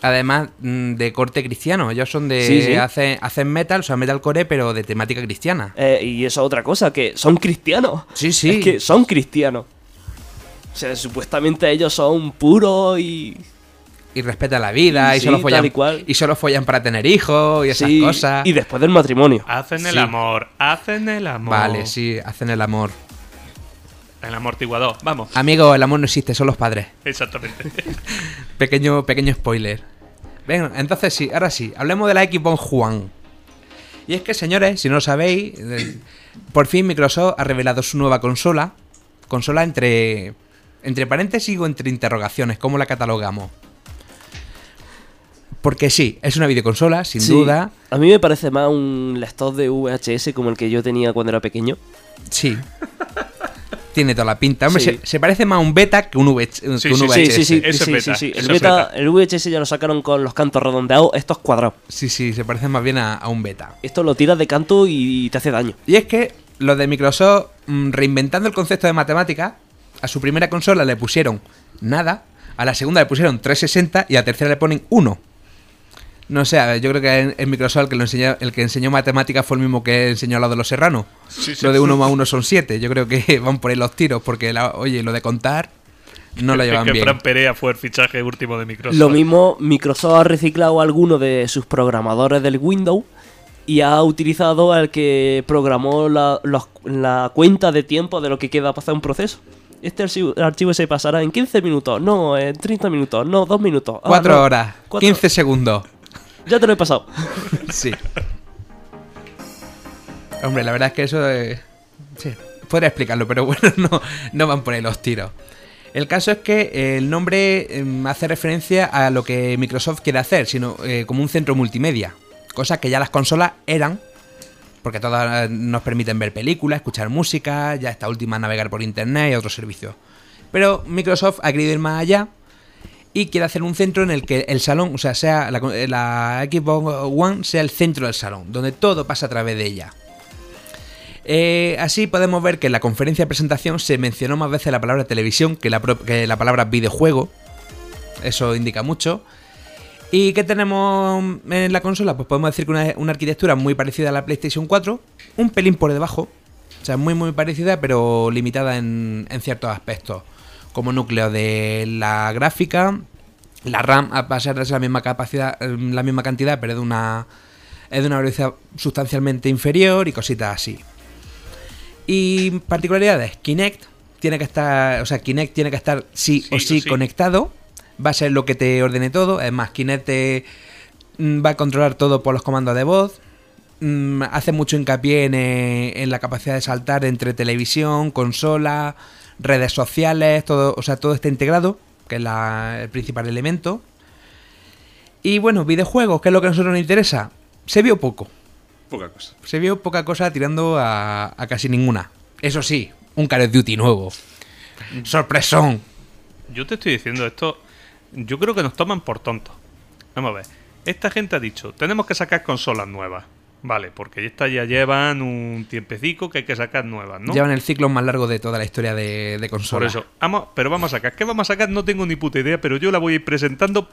Además, mm, de corte cristiano. Ellos son de. Sí, sí. Hacen, hacen metal, o sea, metalcore, pero de temática cristiana. Eh, y eso es otra cosa, que son cristianos. Sí, sí. Es que son cristianos. O sea, supuestamente ellos son puros y... Y respetan la vida, y, Sí, solo follan, y cual. y solo follan para tener hijos y esas sí, cosas. Y después del matrimonio. Hacen el Sí. amor, hacen el amor. Vale, sí, hacen el amor. El amortiguador, vamos. Amigo, el amor no existe, son los padres. Exactamente. Pequeño, pequeño spoiler. Venga, entonces sí, ahora sí, hablemos de la Xbox Juan. Y es que, señores, si no lo sabéis, eh, por fin Microsoft ha revelado su nueva consola. Consola entre. Entre paréntesis o entre interrogaciones, ¿cómo la catalogamos? Porque sí, es una videoconsola, sin Sí. duda. A mí me parece más un lector de VHS como el que yo tenía cuando era pequeño. Sí. Tiene toda la pinta. Hombre, Sí. se, se parece más a un beta que un, V- que Sí, un sí, VHS. Sí, sí, sí, Eso es sí, beta, sí, sí. El, eso es beta, beta. el VHS ya lo sacaron con los cantos redondeados, estos cuadrados. Sí, sí, se parece más bien a, a un beta. Esto lo tiras de canto y te hace daño. Y es que los de Microsoft, mm, reinventando el concepto de matemática, a su primera consola le pusieron nada, a la segunda le pusieron 360 y a la tercera le ponen 1. No sé, a ver, yo creo que en, en Microsoft el que, lo enseñó, el que enseñó matemática fue el mismo que enseñó lo de los serranos. Sí, sí. Lo de 1 más 1 son 7. Yo creo que van por ahí los tiros, porque, la- oye, lo de contar no lo llevan que bien. Fran Perea fue el fichaje último de Microsoft. Lo mismo, Microsoft ha reciclado a alguno de sus programadores del Windows y ha utilizado al que programó la, los- la cuenta de tiempo de lo que queda para hacer un proceso. Este archivo, archivo se pasará en 15 minutos, no, en 30 minutos, no, 2 minutos. Ah, 4 no, horas, cuatro- 15 segundos. Ya te lo he pasado. Sí. Hombre, la verdad es que eso es... Sí, podría explicarlo, pero bueno, no, no van por ahí los tiros. El caso es que el nombre em, hace referencia a lo que Microsoft quiere hacer, sino eh, como un centro multimedia. Cosa que ya las consolas eran, porque todas nos permiten ver películas, escuchar música, ya esta última navegar por internet y otros servicios. Pero Microsoft ha querido ir más allá y quiere hacer un centro en el que el salón, o sea, sea la, Xbox One sea el centro del salón, donde todo pasa a través de ella. Eh, así podemos ver que en la conferencia de presentación se mencionó más veces la palabra televisión que la, palabra videojuego. Eso indica mucho. ¿Y qué tenemos en la consola? Pues podemos decir que una, arquitectura muy parecida a la PlayStation 4, un pelín por debajo, o sea, muy muy parecida, pero limitada en ciertos aspectos, como núcleo de la gráfica, la RAM va a ser de la misma capacidad, eh, la misma cantidad, pero de una es de una velocidad sustancialmente inferior y cositas así. Y particularidades, Kinect tiene que estar, o sea, Kinect tiene que estar sí, Sí o sí, sí. conectado. Va a ser lo que te ordene todo. Es más, Kinect te, mm, va a controlar todo por los comandos de voz. Mm, Hace mucho hincapié en, eh, en la capacidad de saltar entre televisión, consola, redes sociales, todo, o sea, todo está integrado, que es la- el principal elemento. Y bueno, videojuegos, que es lo que a nosotros nos interesa. Se vio poco Poca cosa. se vio poca cosa tirando a, a casi ninguna. Eso sí, un Call of Duty nuevo. Sorpresón. Yo te estoy diciendo esto. Yo creo que nos toman por tontos. Vamos a ver. Esta gente ha dicho: tenemos que sacar consolas nuevas. Vale, porque estas ya llevan un tiempecico que hay que sacar nuevas, ¿no? Llevan el ciclo más largo de toda la historia de, de consola. Por eso. Vamos, pero vamos a sacar. ¿Qué vamos a sacar? No tengo ni puta idea, pero yo la voy a ir presentando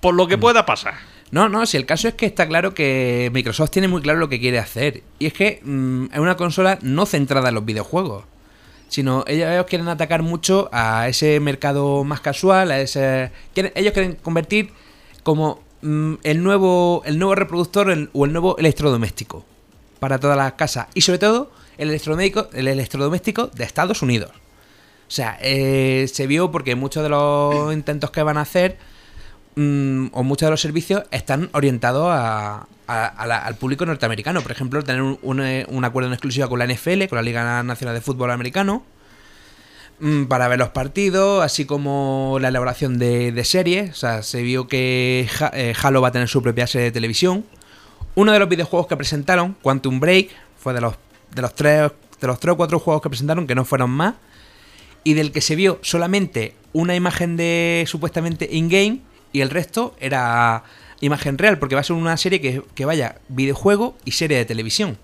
por lo Mm. que pueda pasar. No, no, si el caso es que está claro que Microsoft tiene muy claro lo que quiere hacer. Y es que mm, es una consola no centrada en los videojuegos. Sino ellos, ellos quieren atacar mucho a ese mercado más casual, a ese. quieren- ellos quieren convertir como mm, el nuevo. el nuevo reproductor el- o el nuevo electrodoméstico. Para todas las casas. Y sobre todo, el electrodoméstico, el electrodoméstico de Estados Unidos. O sea, eh, se vio porque muchos de los intentos que van a hacer mm, o muchos de los servicios están orientados a- a- al público norteamericano. Por ejemplo, tener un, un, eh, acuerdo en exclusiva con la NFL, con la Liga Nacional de Fútbol Americano, para ver los partidos, así como la elaboración de, series. O sea, se vio que eh, Halo va a tener su propia serie de televisión. Uno de los videojuegos que presentaron, Quantum Break, fue de los, de los tres de los tres o cuatro juegos que presentaron, que no fueron más, y del que se vio solamente una imagen de supuestamente in-game y el resto era imagen real, porque va a ser una serie que, que vaya videojuego y serie de televisión.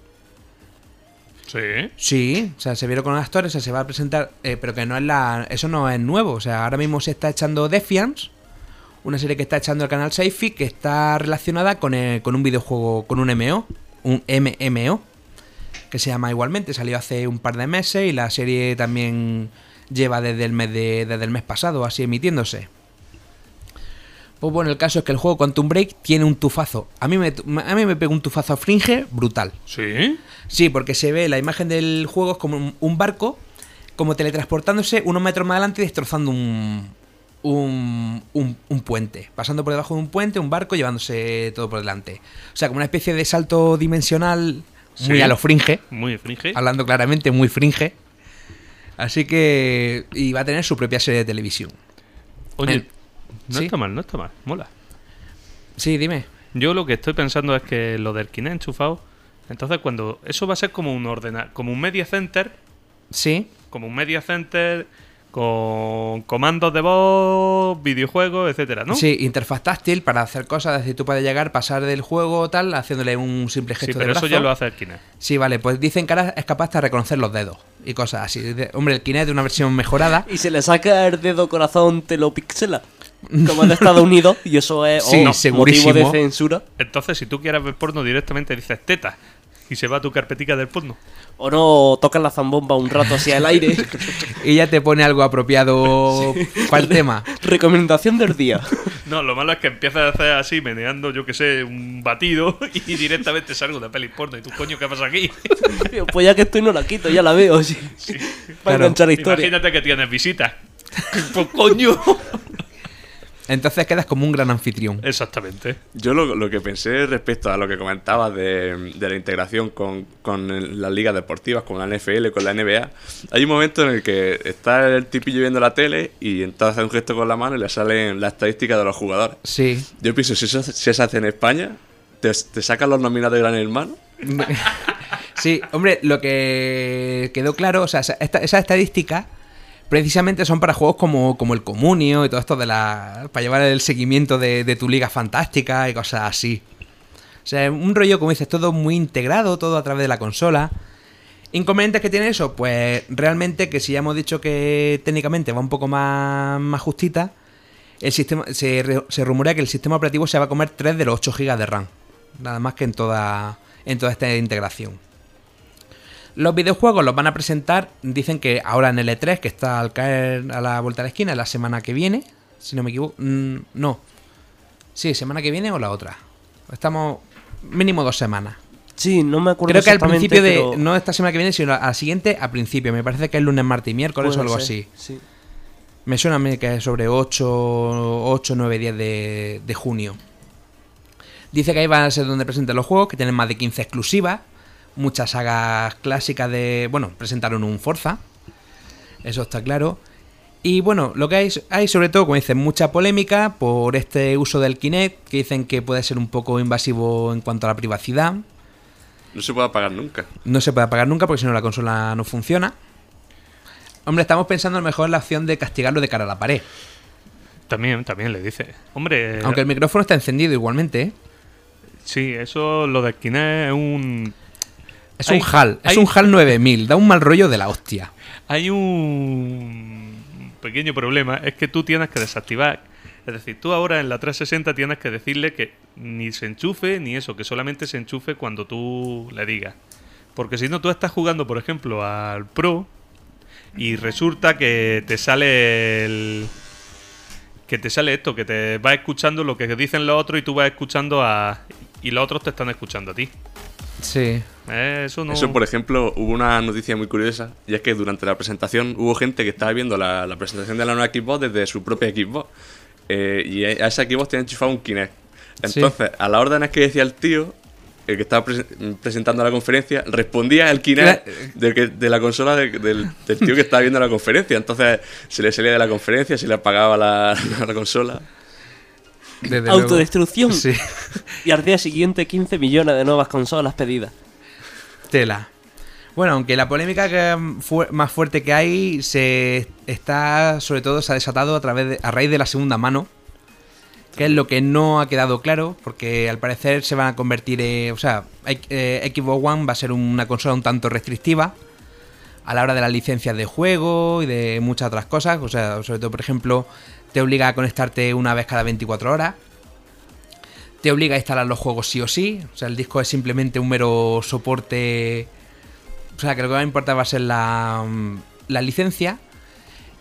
Sí. Sí, o sea, se vieron con actores, o sea, se va a presentar, eh, pero que no es la, eso no es nuevo, o sea, ahora mismo se está echando Defiance, una serie que está echando el canal Sci-Fi, que está relacionada con, el- con un videojuego, con un MMO, un MMO, que se llama igualmente, salió hace un par de meses y la serie también lleva desde el mes de, desde el mes pasado, así emitiéndose. Pues bueno, el caso es que el juego Quantum Break tiene un tufazo. A mí me, a mí me pegó un tufazo a Fringe brutal. Sí. Sí, porque se ve la imagen del juego es como un, un barco, como teletransportándose unos metros más adelante y destrozando un, un, un- un puente. Pasando por debajo de un puente, un barco, llevándose todo por delante. O sea, como una especie de salto dimensional muy Sí. a lo fringe, Muy fringe. hablando claramente muy fringe. Así que... Y va a tener su propia serie de televisión. Oye, no ¿sí? está mal, no está mal. Mola. Sí, dime. Yo lo que estoy pensando es que lo del Kinect enchufado. Entonces, cuando. Eso va a ser como un ordena como un media center. Sí. Como un media center. Con comandos de voz, videojuegos, etcétera, ¿no? Sí, interfaz táctil para hacer cosas, es decir, tú puedes llegar, pasar del juego o tal, haciéndole un simple Sí, gesto de pero eso brazo. ya lo hace el Kinect. Sí, vale, pues dicen que ahora es capaz de reconocer los dedos y cosas así. Hombre, el Kinect es una versión mejorada. Y se le saca el dedo corazón, te lo pixela. Como en Estados Unidos, y eso es Sí, oh, motivo segurísimo. de censura. Entonces, si tú quieres ver porno directamente dices teta y se va a tu carpetica del porno. O no tocas la zambomba un rato hacia el aire. Y ya te pone algo apropiado para el tema. Recomendación del día. No, lo malo es que empiezas a hacer así, meneando, yo que sé, un batido y directamente salgo de peli porno. ¿Y tú, coño, qué pasa aquí? Pues ya que estoy no la quito, ya la veo. Sí. Para Claro. enganchar la historia. Imagínate que tienes visitas. pues coño. Entonces quedas como un gran anfitrión. Exactamente. Yo lo, lo que pensé respecto a lo que comentabas de, de la integración con, las ligas deportivas, con la NFL, con la NBA, hay un momento en el que está el tipillo viendo la tele y entonces hace un gesto con la mano y le salen las estadísticas de los jugadores. Sí. Yo pienso, si eso, si eso se hace en España, te, te sacan los nominados de Gran Hermano. Sí, hombre, lo que quedó claro, o sea, esa- esta- esas estadísticas precisamente son para juegos como, como el Comunio y todo esto de la. para llevar el seguimiento de, de tu liga fantástica y cosas así. O sea, un rollo, como dices, todo muy integrado, todo a través de la consola. ¿Inconvenientes que tiene eso? Pues realmente que si ya hemos dicho que técnicamente va un poco más, más justita, el sistema se, se rumorea que el sistema operativo se va a comer 3 de los 8 GB de RAM. Nada más que en toda, en toda esta integración. Los videojuegos los van a presentar, dicen que ahora en el E3, que está al caer a la vuelta de la esquina, la semana que viene, si no me equivoco. Mm, no. Sí, semana que viene o la otra. Estamos mínimo dos semanas. Sí, no me acuerdo Creo que al principio de. pero No esta semana que viene, sino a la siguiente, a principio. Me parece que es lunes, martes y miércoles o algo ser, así. Sí. Me suena a mí que es sobre 8, 8 9, 10 de, de junio. Dice que ahí van a ser donde presenten los juegos, que tienen más de 15 exclusivas. Muchas sagas clásicas de... Bueno, presentaron un Forza. Eso está claro. Y bueno, lo que hay, hay sobre todo, como dicen, mucha polémica por este uso del Kinect, que dicen que puede ser un poco invasivo en cuanto a la privacidad. No se puede apagar nunca. No se puede apagar nunca porque si no la consola no funciona. Hombre, estamos pensando a lo mejor en la opción de castigarlo de cara a la pared. También, también le dice. Hombre, Aunque el micrófono está encendido igualmente, ¿eh? sí, eso lo de Kinect es un. Es Hay- un HAL, es hay- un HAL 9000, da un mal rollo de la hostia. Hay un pequeño problema, es que tú tienes que desactivar. Es decir, tú ahora en la 360 tienes que decirle que ni se enchufe ni eso, que solamente se enchufe cuando tú le digas. Porque si no, tú estás jugando, por ejemplo, al Pro y resulta que te sale el. Que te sale esto, que te va escuchando lo que dicen los otros y tú vas escuchando a. Y los otros te están escuchando a ti. Sí. Eh, Eso no. Eso, por ejemplo, hubo una noticia muy curiosa, y es que durante la presentación hubo gente que estaba viendo la, la presentación de la nueva Xbox desde su propia Xbox. Eh, y a esa Xbox tenía enchufado un Kinect. Sí. Entonces, a las órdenes que decía el tío, el que estaba prese- presentando la conferencia, respondía el Kinect de, que- de la consola de- del, del tío que estaba viendo la conferencia. Entonces, se le salía de la conferencia, se le apagaba la, la consola. Desde luego. Autodestrucción. Sí. Y al día siguiente 15 millones de nuevas consolas pedidas. Tela. Bueno, aunque la polémica que, mm, fu- más fuerte que hay se está, sobre todo, se ha desatado a través de- a raíz de la segunda mano, que es lo que no ha quedado claro, porque al parecer se van a convertir, eh, o sea, eh, Xbox One va a ser una consola un tanto restrictiva a la hora de las licencias de juego y de muchas otras cosas, o sea, sobre todo, por ejemplo, te obliga a conectarte una vez cada 24 horas. Te obliga a instalar los juegos sí o sí. O sea, el disco es simplemente un mero soporte. O sea, que lo que va a importar va a ser la, mm, la licencia.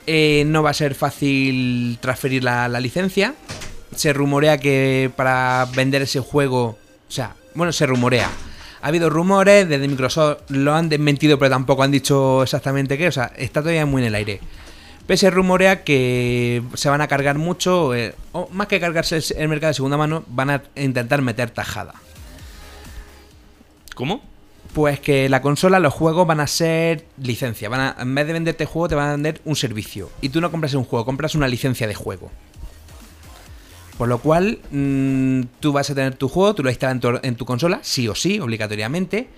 Eh, no va a ser fácil transferir la, la licencia. Se rumorea que para vender ese juego. O sea, bueno, se rumorea. Ha habido rumores, desde Microsoft lo han desmentido, pero tampoco han dicho exactamente qué. O sea, está todavía muy en el aire. Pero se rumorea que se van a cargar mucho, eh, o más que cargarse el, el mercado de segunda mano, van a intentar meter tajada. ¿Cómo? Pues que la consola, los juegos van a ser licencia. Van a, en vez de venderte juego, te van a vender un servicio. Y tú no compras un juego, compras una licencia de juego. Por lo cual, mm, tú vas a tener tu juego, tú lo instalas en tu, en tu consola, sí o sí, obligatoriamente.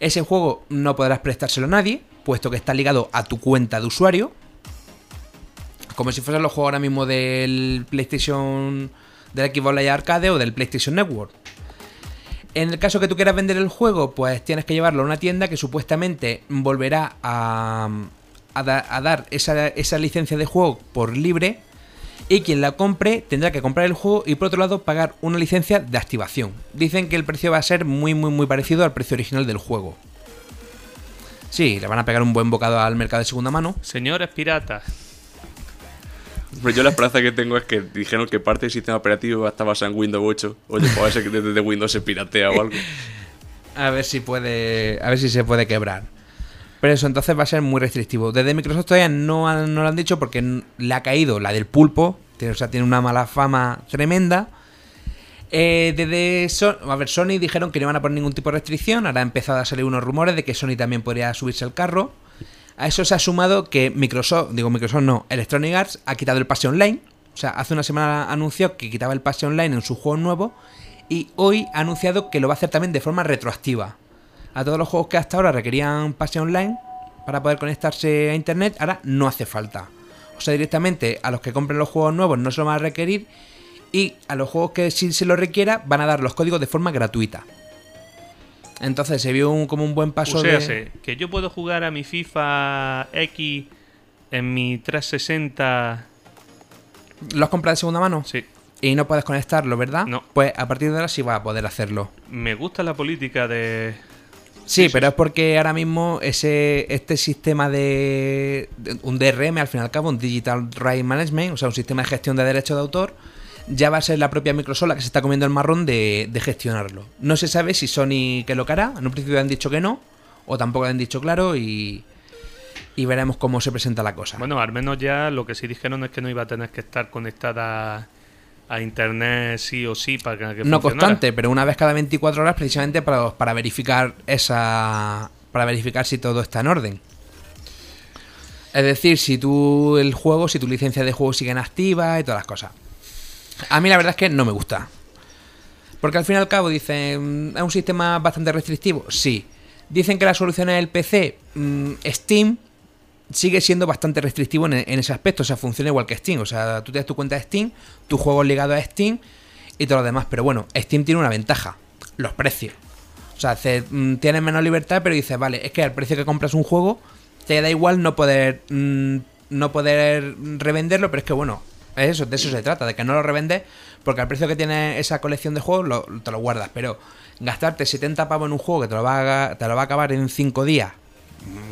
Ese juego no podrás prestárselo a nadie, puesto que está ligado a tu cuenta de usuario. Como si fuesen los juegos ahora mismo del PlayStation, del Xbox Live Arcade o del PlayStation Network. En el caso que tú quieras vender el juego, pues tienes que llevarlo a una tienda que supuestamente volverá a, a da- a dar esa, esa licencia de juego por libre. Y quien la compre tendrá que comprar el juego y por otro lado pagar una licencia de activación. Dicen que el precio va a ser muy muy muy parecido al precio original del juego. Sí, le van a pegar un buen bocado al mercado de segunda mano. Señores piratas. Pero yo la esperanza que tengo es que dijeron que parte del sistema operativo está basado en Windows 8. Oye, puede ser que desde Windows se piratea o algo. A ver si puede. A ver si se puede quebrar. Pero eso entonces va a ser muy restrictivo. Desde Microsoft todavía no, no lo han dicho porque le ha caído la del pulpo O sea, tiene una mala fama tremenda. Eh, desde a ver, Sony dijeron que no iban a poner ningún tipo de restricción. Ahora ha empezado a salir unos rumores de que Sony también podría subirse al carro. A eso se ha sumado que Microsoft, digo Microsoft no, Electronic Arts ha quitado el pase online. O sea, hace una semana anunció que quitaba el pase online en su juego nuevo. Y hoy ha anunciado que lo va a hacer también de forma retroactiva. A todos los juegos que hasta ahora requerían pase online para poder conectarse a internet, ahora no hace falta. O sea, directamente a los que compren los juegos nuevos no se lo van a requerir. Y a los juegos que sí se lo requiera van a dar los códigos de forma gratuita. Entonces se vio un- como un buen paso O sea, de... sé, que yo puedo jugar a mi FIFA X en mi 360. ¿Los compras de segunda mano? Sí. Y no puedes conectarlo, ¿verdad? No. Pues a partir de ahora sí vas a poder hacerlo. Me gusta la política de. Sí, Sí, pero sí. es porque ahora mismo ese este sistema de, de- un DRM al fin y al cabo, un Digital Rights Management, o sea, un sistema de gestión de derechos de autor, ya va a ser la propia Microsoft la que se está comiendo el marrón de, de gestionarlo. No se sabe si Sony que lo hará, en un principio han dicho que no, o tampoco lo han dicho claro y, y veremos cómo se presenta la cosa. Bueno, al menos ya lo que sí dijeron es que no iba a tener que estar conectada a internet sí o sí para que, que no funcionara. constante, pero una vez cada 24 horas precisamente para, para verificar esa para verificar si todo está en orden. Es decir, si tú el juego, si tu licencia de juego sigue en activa y todas las cosas. A mí la verdad es que no me gusta. Porque al fin y al cabo dicen, ¿es un sistema bastante restrictivo? Sí. Dicen que la solución es el PC. Mm, Steam sigue siendo bastante restrictivo en, ese aspecto. O sea, funciona igual que Steam. O sea, tú tienes tu cuenta de Steam, tu juego ligado a Steam y todo lo demás. Pero bueno, Steam tiene una ventaja: los precios. O sea, mm, tienes menos libertad, pero dices, vale, es que al precio que compras un juego, te da igual no poder mm, no poder revenderlo, pero es que bueno, eso, de eso se trata, de que no lo revendes, porque al precio que tiene esa colección de juegos lo- te lo guardas. Pero gastarte 70 pavos en un juego que te lo va a, te lo va a acabar en 5 días,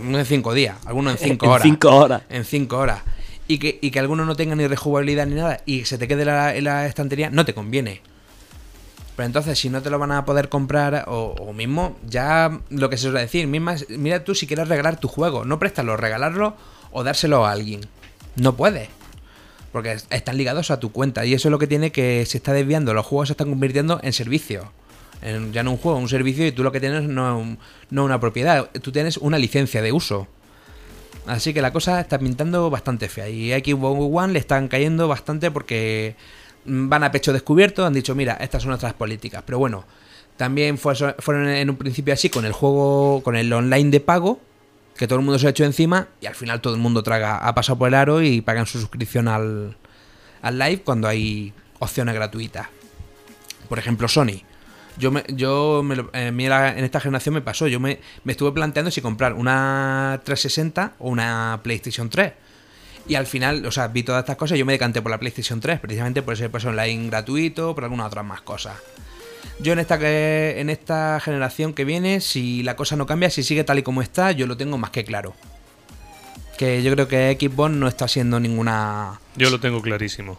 no en 5 días, algunos en 5 En horas. cinco horas. En 5 horas. Y que, y que alguno no tenga ni rejugabilidad ni nada y se te quede la- en la estantería, no te conviene. Pero entonces, si no te lo van a poder comprar, o, o mismo, ya lo que se suele decir, misma, mira tú si quieres regalar tu juego, no prestarlo, regalarlo o dárselo a alguien. No puedes. Porque es- están ligados a tu cuenta. Y eso es lo que tiene que se está desviando. Los juegos se están convirtiendo en servicios. En- ya no un juego, un servicio y tú lo que tienes no es no una propiedad. Tú tienes una licencia de uso. Así que la cosa está pintando bastante fea. Y a Xbox One le están cayendo bastante porque van a pecho descubierto. Han dicho, mira, estas son nuestras políticas. Pero bueno, también fue- fueron en un principio así con el juego, con el online de pago, que todo el mundo se ha hecho encima. Y al final todo el mundo traga, ha pasado por el aro y pagan su suscripción al, al live cuando hay opciones gratuitas. Por ejemplo, Sony. Yo, me, yo me eh, en esta generación me pasó. Yo me, me estuve planteando si comprar una 360 o una PlayStation 3. Y al final, o sea, vi todas estas cosas y yo me decanté por la PlayStation 3, precisamente por ese paso online gratuito, por algunas otras más cosas. Yo en esta en esta generación que viene, si la cosa no cambia, si sigue tal y como está, yo lo tengo más que claro. Que yo creo que Xbox no está siendo ninguna Yo lo tengo clarísimo.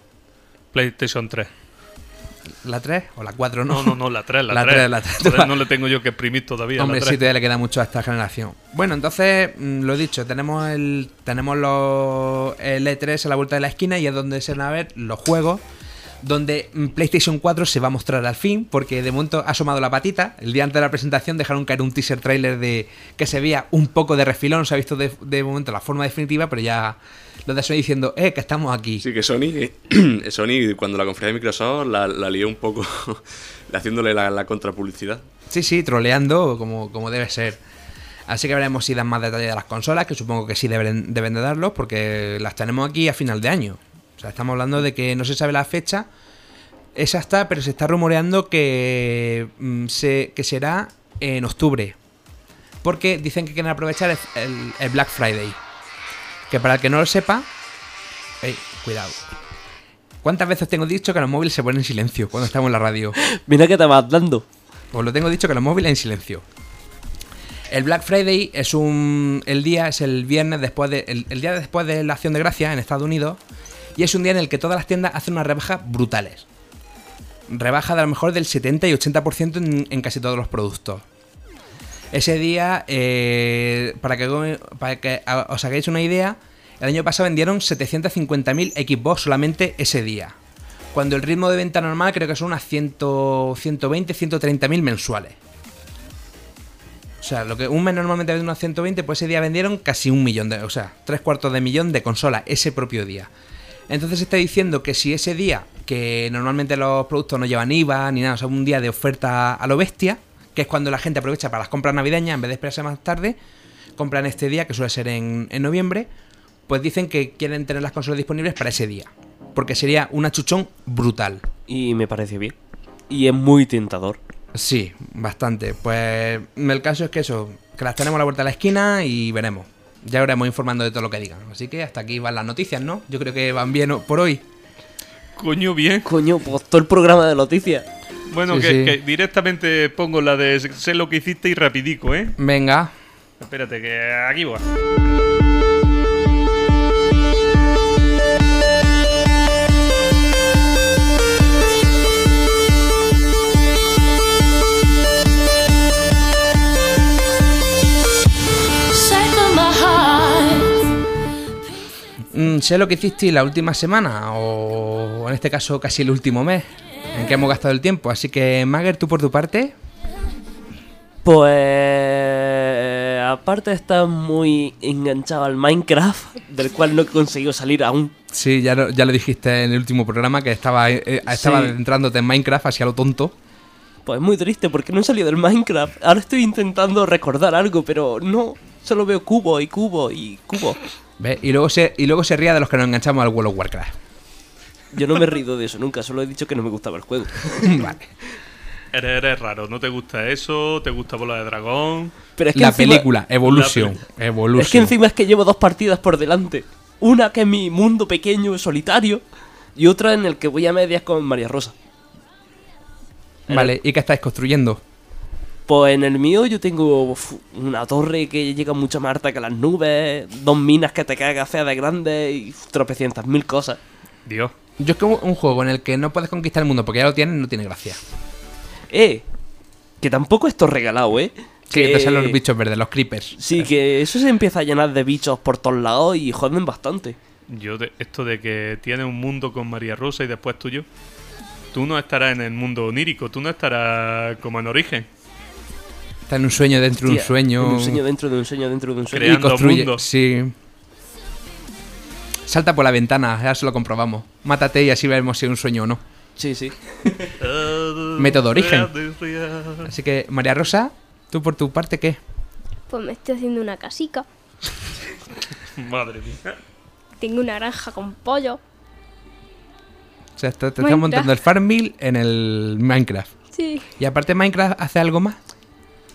PlayStation 3. la 3 o la 4, ¿no? No, no, no, la 3, la, La 3. 3, la 3. Joder, no le tengo yo que exprimir todavía. Hombre, la sí, 3. todavía le queda mucho a esta generación. Bueno, entonces, mm, lo he dicho, tenemos el tenemos los, el E3 a la vuelta de la esquina y es donde se van a ver los juegos. Donde PlayStation 4 se va a mostrar al fin, porque de momento ha asomado la patita. El día antes de la presentación dejaron caer un teaser trailer de que se veía un poco de refilón. Se ha visto de, de momento la forma definitiva, pero ya los de Sony diciendo, eh, que estamos aquí. Sí, que Sony, eh, Sony cuando la conferencia de Microsoft la, la lió un poco haciéndole la, la contrapublicidad. Sí, sí, troleando como, como debe ser. Así que veremos si dan más detalles de las consolas, que supongo que sí deben, deben de darlos, porque las tenemos aquí a final de año. O sea, estamos hablando de que no se sabe la fecha exacta, pero se está rumoreando que, mm, se, que será en octubre. Porque dicen que quieren aprovechar el, el- el Black Friday. Que para el que no lo sepa... Ey, cuidado. ¿Cuántas veces tengo dicho que los móviles se ponen en silencio cuando estamos en la radio? Mira que te vas dando. Os lo tengo dicho que los móviles en silencio. El Black Friday es un. El día es el viernes después de. El, el día después de la acción de gracia en Estados Unidos. Y es un día en el que todas las tiendas hacen unas rebajas brutales. Rebaja de a lo mejor del 70 y 80% en, en casi todos los productos. Ese día, eh, para, que, os hagáis una idea, El año pasado vendieron 750.000 Xbox solamente ese día. Cuando el ritmo de venta normal creo que son unas 100, 120, 130.000 mensuales. O sea, lo que un mes normalmente vende unos 120, pues ese día vendieron casi un millón de, o sea, tres cuartos de millón de consolas ese propio día. Entonces está diciendo que si ese día, que normalmente los productos no llevan IVA ni nada, o sea, un día de oferta a lo bestia, que es cuando la gente aprovecha para las compras navideñas en vez de esperarse más tarde, compran este día, que suele ser en, en noviembre, pues dicen que quieren tener las consolas disponibles para ese día. Porque sería un achuchón brutal. Y me parece bien. Y es muy tentador. Sí, bastante. Pues el caso es que eso, que las tenemos a la vuelta de la esquina y veremos. Ya iremos informando de todo lo que digan. Así que hasta aquí van las noticias, ¿no? Yo creo que van bien por hoy. Coño, bien. Coño, pues todo el programa de noticias. Bueno, Sí, que, sí. que directamente pongo la de sé lo que hiciste y rapidico, ¿eh? Venga, Espérate, que aquí va. Sé lo que hiciste la última semana, o en este caso casi el último mes, en que hemos gastado el tiempo. Así que, Mager, tú por tu parte, Pues aparte estar muy enganchado al Minecraft, del cual no he conseguido salir aún. sí, ya lo, ya lo dijiste en el último programa, que estaba, eh, estaba Sí. entrándote en Minecraft hacia lo tonto. Pues muy triste porque no he salido del Minecraft. Ahora estoy intentando recordar algo, pero no. Solo veo cubo y cubo y cubo. ¿Ves? Y luego se, y luego se ría de los que nos enganchamos al World of Warcraft. Yo no me he rido de eso nunca, solo he dicho que no me gustaba el juego. vale. Eres, eres raro, no te gusta eso, te gusta bola de dragón. Pero es que la encima- película, Evolution. La Evolution. Es que encima es que llevo dos partidas por delante. Una que es mi mundo pequeño, solitario, y otra en el que voy a medias con María Rosa. Vale, ¿y qué estáis construyendo? Pues en el mío yo tengo una torre que llega mucho más alta que las nubes, dos minas que te cagas feas de grandes y tropecientas mil cosas. Dios. Yo es que un, juego en el que no puedes conquistar el mundo porque ya lo tienes, no tiene gracia. Eh, que tampoco esto es regalado, ¿eh? Que te salen los bichos verdes, los creepers. Sí, que eso se empieza a llenar de bichos por todos lados y joden bastante. Yo, de- esto de que tienes un mundo con María Rosa y después tuyo. Tú no estarás en el mundo onírico, tú no estarás como en origen. Está en un sueño dentro de un sueño. Un sueño dentro de un sueño dentro de un sueño. y Creando construye. mundos. Sí. Salta por la ventana, ya se lo comprobamos. Mátate y así veremos si es un sueño o no. Sí, sí. Método origen. Así que, María Rosa, ¿tú por tu parte qué? Pues me estoy haciendo una casica. Madre mía. Tengo una granja con pollo. O sea, te, te estás Minecraft. montando el Farmville en el Minecraft. Sí. Y aparte, Minecraft hace algo más.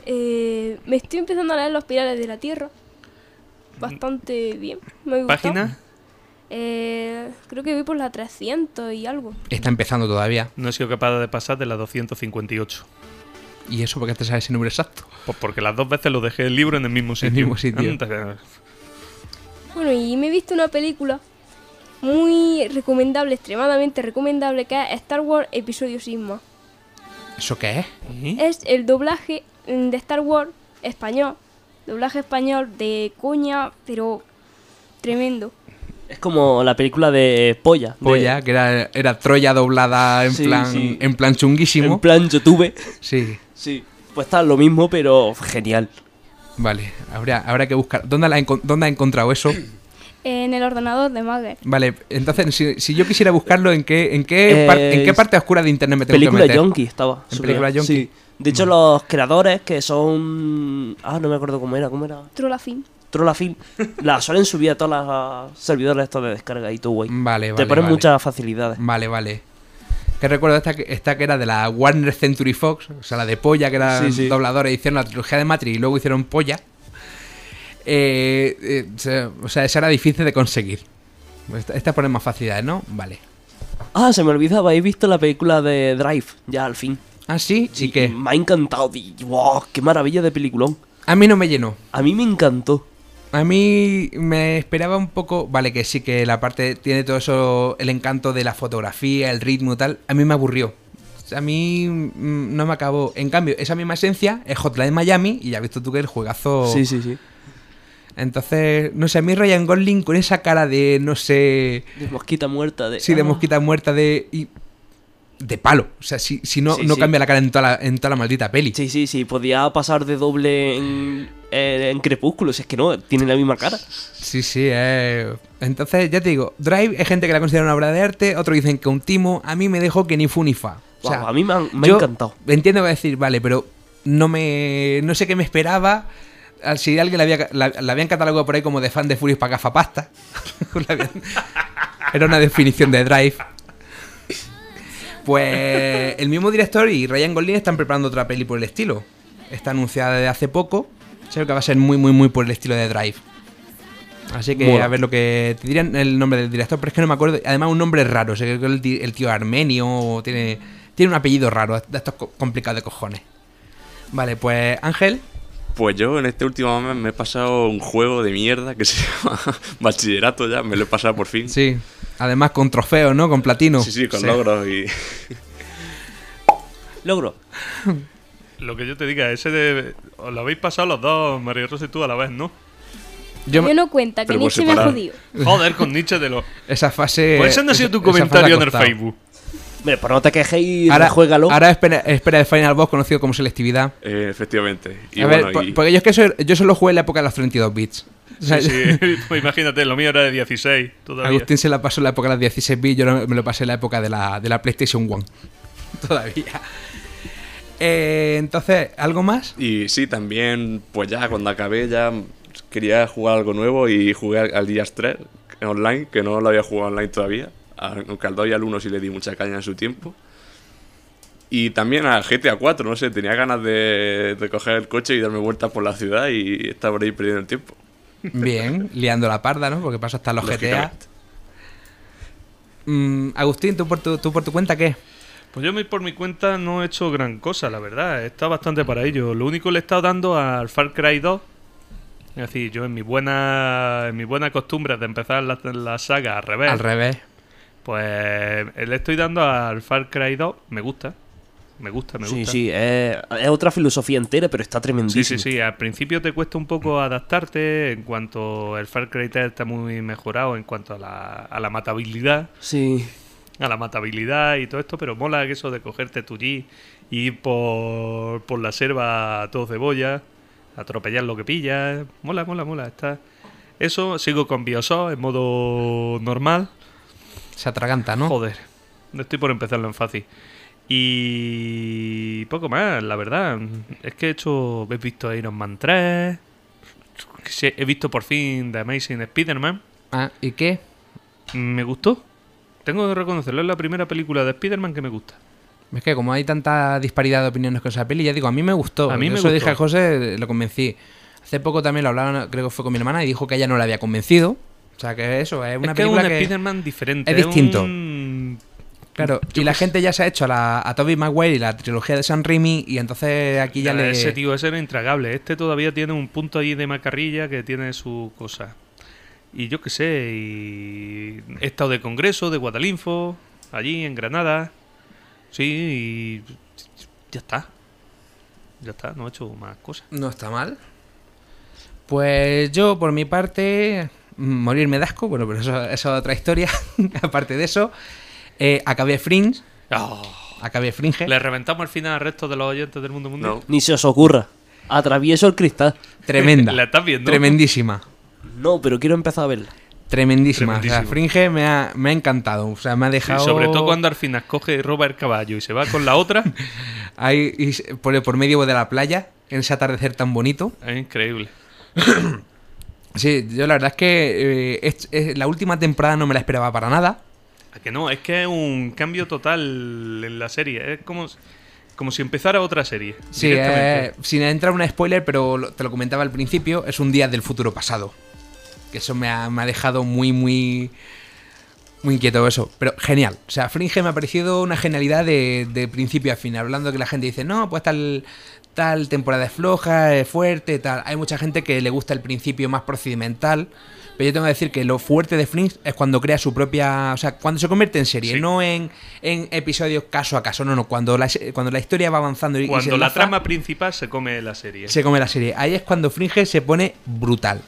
Eh, me estoy empezando a leer los pilares de la tierra. Bastante bien. Me gusta. ¿Página? Eh, creo que voy por la 300 y algo. Está empezando todavía. No he sido capaz de pasar de la 258. ¿Y eso porque te sabes ese número exacto? Pues porque las dos veces lo dejé el libro en el mismo sitio. mismo sitio. Anda. Bueno, y me he visto una película muy recomendable, extremadamente recomendable, que es Star Wars Episodio Sigma. ¿Eso qué es? ¿Eh? Es el doblaje mm, de Star Wars español. Doblaje español de coña, pero tremendo. Es como la película de Polla. de- Polla, que era, era Troya doblada en Sí, plan sí. en plan chunguísimo. En plan YouTube. Sí, Sí. Pues está lo mismo, pero genial. vale. Habrá, habrá que buscar. ¿Dónde, la ¿Dónde ha encontrado eso? En el ordenador de Mager. Vale, entonces, si, si yo quisiera buscarlo, ¿en qué, en, qué Eh, par- ¿en qué parte oscura de internet me tengo Película que meter? Yonki estaba. En película yonki. Sí. De hecho, los creadores que son. Ah, no me acuerdo cómo era. ¿Cómo era? Trollafin. Trollafilm. la suelen subir a todos los servidores estos de descarga y todo, güey. Vale, vale. Te ponen vale. muchas facilidades. Vale, vale. Que recuerdo esta, que- esta que era de la Warner Century Fox, o sea, la de Polla, que era Sí, sí. dobladora, hicieron la trilogía de Matrix y luego hicieron Polla. Eh, eh, se- o sea, esa era difícil de conseguir. Esta, esta pone más facilidades, ¿no? Vale. Ah, se me olvidaba. He visto la película de Drive, ya al fin. Ah, sí, Sí, ¿y qué? Me ha encantado. y- wow, ¡Qué maravilla de peliculón! A mí no me llenó. A mí me encantó. A mí me esperaba un poco. Vale, que sí que la parte tiene todo eso, el encanto de la fotografía, el ritmo y tal. A mí me aburrió. A mí mm, no me acabó. En cambio, esa misma esencia es Hotline Miami y ya has visto tú que el juegazo Sí, sí, sí. Entonces, no sé, a mí Ryan Gosling con esa cara de, no sé, De mosquita muerta. De, sí, de Ah. mosquita muerta de... Y, de palo. O sea, si, si no, Sí, no sí. cambia la cara en toda la, en toda la maldita peli. Sí, sí, sí, podía pasar de doble en, en, en Crepúsculo, si es que no, tiene la misma cara. Sí, sí, eh. Entonces, ya te digo, Drive hay gente que la considera una obra de arte, otros dicen que un timo, a mí me dejó que ni fu ni fa. O sea, a mí me, han- me ha encantado. Entiendo que va a decir, vale, pero no me. No sé qué me esperaba. Si alguien la había, la, la habían catalogado por ahí como de fan de Furious para gafapasta. Era una definición de Drive. Pues el mismo director y Ryan Gosling están preparando otra peli por el estilo. Está anunciada desde hace poco. Creo que va a ser muy, muy, muy por el estilo de Drive. Así que a ver lo que. Te dirían el nombre del director, pero es que no me acuerdo. Además, un nombre raro. O sea, creo que el, el tío armenio tiene, tiene un apellido raro. De estos co- complicados de cojones. Vale, pues Ángel. Pues yo en este último mes me he pasado un juego de mierda que se llama Bachillerato ya, me lo he pasado por fin. Sí. Además, con trofeos, ¿no? Con platino. Sí, sí, con logros y... Logro. Lo que yo te diga, ese de. Os lo habéis pasado los dos, María Rosa y tú a la vez, ¿no? Yo, Yo no cuenta, que Nietzsche me ha jodido. Joder, con Nietzsche de los. esa fase. Pues ese no ha sido tu comentario en el. Facebook. Hombre, pues no te quejes y Ahora, juégalo. ahora espera, espera el Final Boss conocido como selectividad. eh, efectivamente. Y a ver, bueno, po- y- porque yo es que soy- yo solo jugué en la época de los 32 bits. O sea, Sí, sí. Pues imagínate, lo mío era de 16 todavía. Agustín se la pasó en la época de los 16 bits, yo no- me lo pasé en la época de la, de la PlayStation 1. Todavía. Eh, entonces, ¿algo más? Y sí, también, pues ya cuando acabé ya quería jugar algo nuevo y jugué al, Gears 3 online, que no lo había jugado online todavía. A- Aunque al 2 y al 1 sí le di mucha caña en su tiempo. Y también a GTA 4, no sé, tenía ganas de, de coger el coche y darme vueltas por la ciudad y estar por ahí perdiendo el tiempo. Bien, liando la parda, ¿no? Porque paso hasta los GTA. Mm, Agustín, ¿tú por, tu, ¿tú por tu cuenta qué? Pues yo por mi cuenta no he hecho gran cosa, la verdad. He estado bastante para ello. Lo único que le he estado dando al Far Cry 2. Es decir, yo en mi buena en mi buena costumbre de empezar la, la saga al revés, Al revés. Pues le estoy dando al Far Cry 2. Me gusta. Me gusta, me sí, gusta. sí, es, es otra filosofía entera, pero está Sí, tremendísimo. sí, sí. Al principio te cuesta un poco adaptarte en cuanto el Far Cry 3 está muy mejorado en cuanto a la, a la matabilidad. Sí. a la matabilidad y todo esto, pero mola que eso de cogerte tu G y ir por, por la selva a todo cebolla, atropellar lo que pillas. Mola, mola, mola. Está. Eso, sigo con Bioshock en modo normal. Se atraganta, ¿no? Joder, no estoy por empezarlo en fácil. Y poco más, la verdad. Es que he hecho. He visto Iron Man 3. que sí, He visto por fin The Amazing Spider-Man. Ah, ¿y qué? Me gustó. Tengo que reconocerlo, es la primera película de Spider-Man que me gusta. Es que como hay tanta disparidad de opiniones con esa peli, ya digo, a mí me gustó. A mí Yo me eso gustó. dije a José, lo convencí. Hace poco también lo hablaban, creo que fue con mi hermana, y dijo que ella no la había convencido. O sea, que eso, es una es que es un que... Spider-Man diferente. es distinto. un- Claro, Yo y la gente ya se ha hecho a, la, a Tobey Maguire y la trilogía de San Raimi, y entonces aquí ya le... Ese tío ese era intragable. Este todavía tiene un punto ahí de macarrilla que tiene su cosa. Y yo qué sé, y he estado de congreso, de Guadalinfo, allí en Granada. Sí, y ya está. Ya está, no he hecho más cosas. No está mal. Pues yo, por mi parte, morirme de asco, bueno, pero eso, eso es otra historia. Aparte de eso, eh, acabé Fringe, acabé Fringe. ¿Le reventamos al final al resto de los oyentes del mundo mundial? No. Ni se os ocurra. Atravieso el cristal. Tremenda. ¿La estás viendo? Tremendísima. No, pero quiero empezar a verla. Tremendísima. O sea, Tremendísimo. Fringe me ha, me ha encantado. O sea, me ha Sí, dejado. sobre todo cuando al final coge y roba el caballo y se va con la otra. Ahí, y por, por medio de la playa, en ese atardecer tan bonito. es increíble. Sí, yo la verdad es que eh, es- es- la última temporada no me la esperaba para nada. ¿A que no? Es que es un cambio total en la serie. Es como, como si empezara otra serie. Sí, eh, sin entrar en un spoiler, pero te lo comentaba al principio, es un día del futuro pasado. Que eso me ha, me ha dejado muy, muy... Muy inquieto eso, pero genial. O sea, Fringe me ha parecido una genialidad de, de principio a fin. Hablando que la gente dice, no, pues tal, tal temporada es floja, es fuerte, tal. Hay mucha gente que le gusta el principio más procedimental. Pero yo tengo que decir que lo fuerte de Fringe es cuando crea su propia. O sea, cuando se convierte en serie, Sí. no en, en episodios caso a caso. No, no. Cuando la, cuando la historia va avanzando y, y se Cuando la trama principal se come la serie. se come la serie. Ahí es cuando Fringe se pone brutal.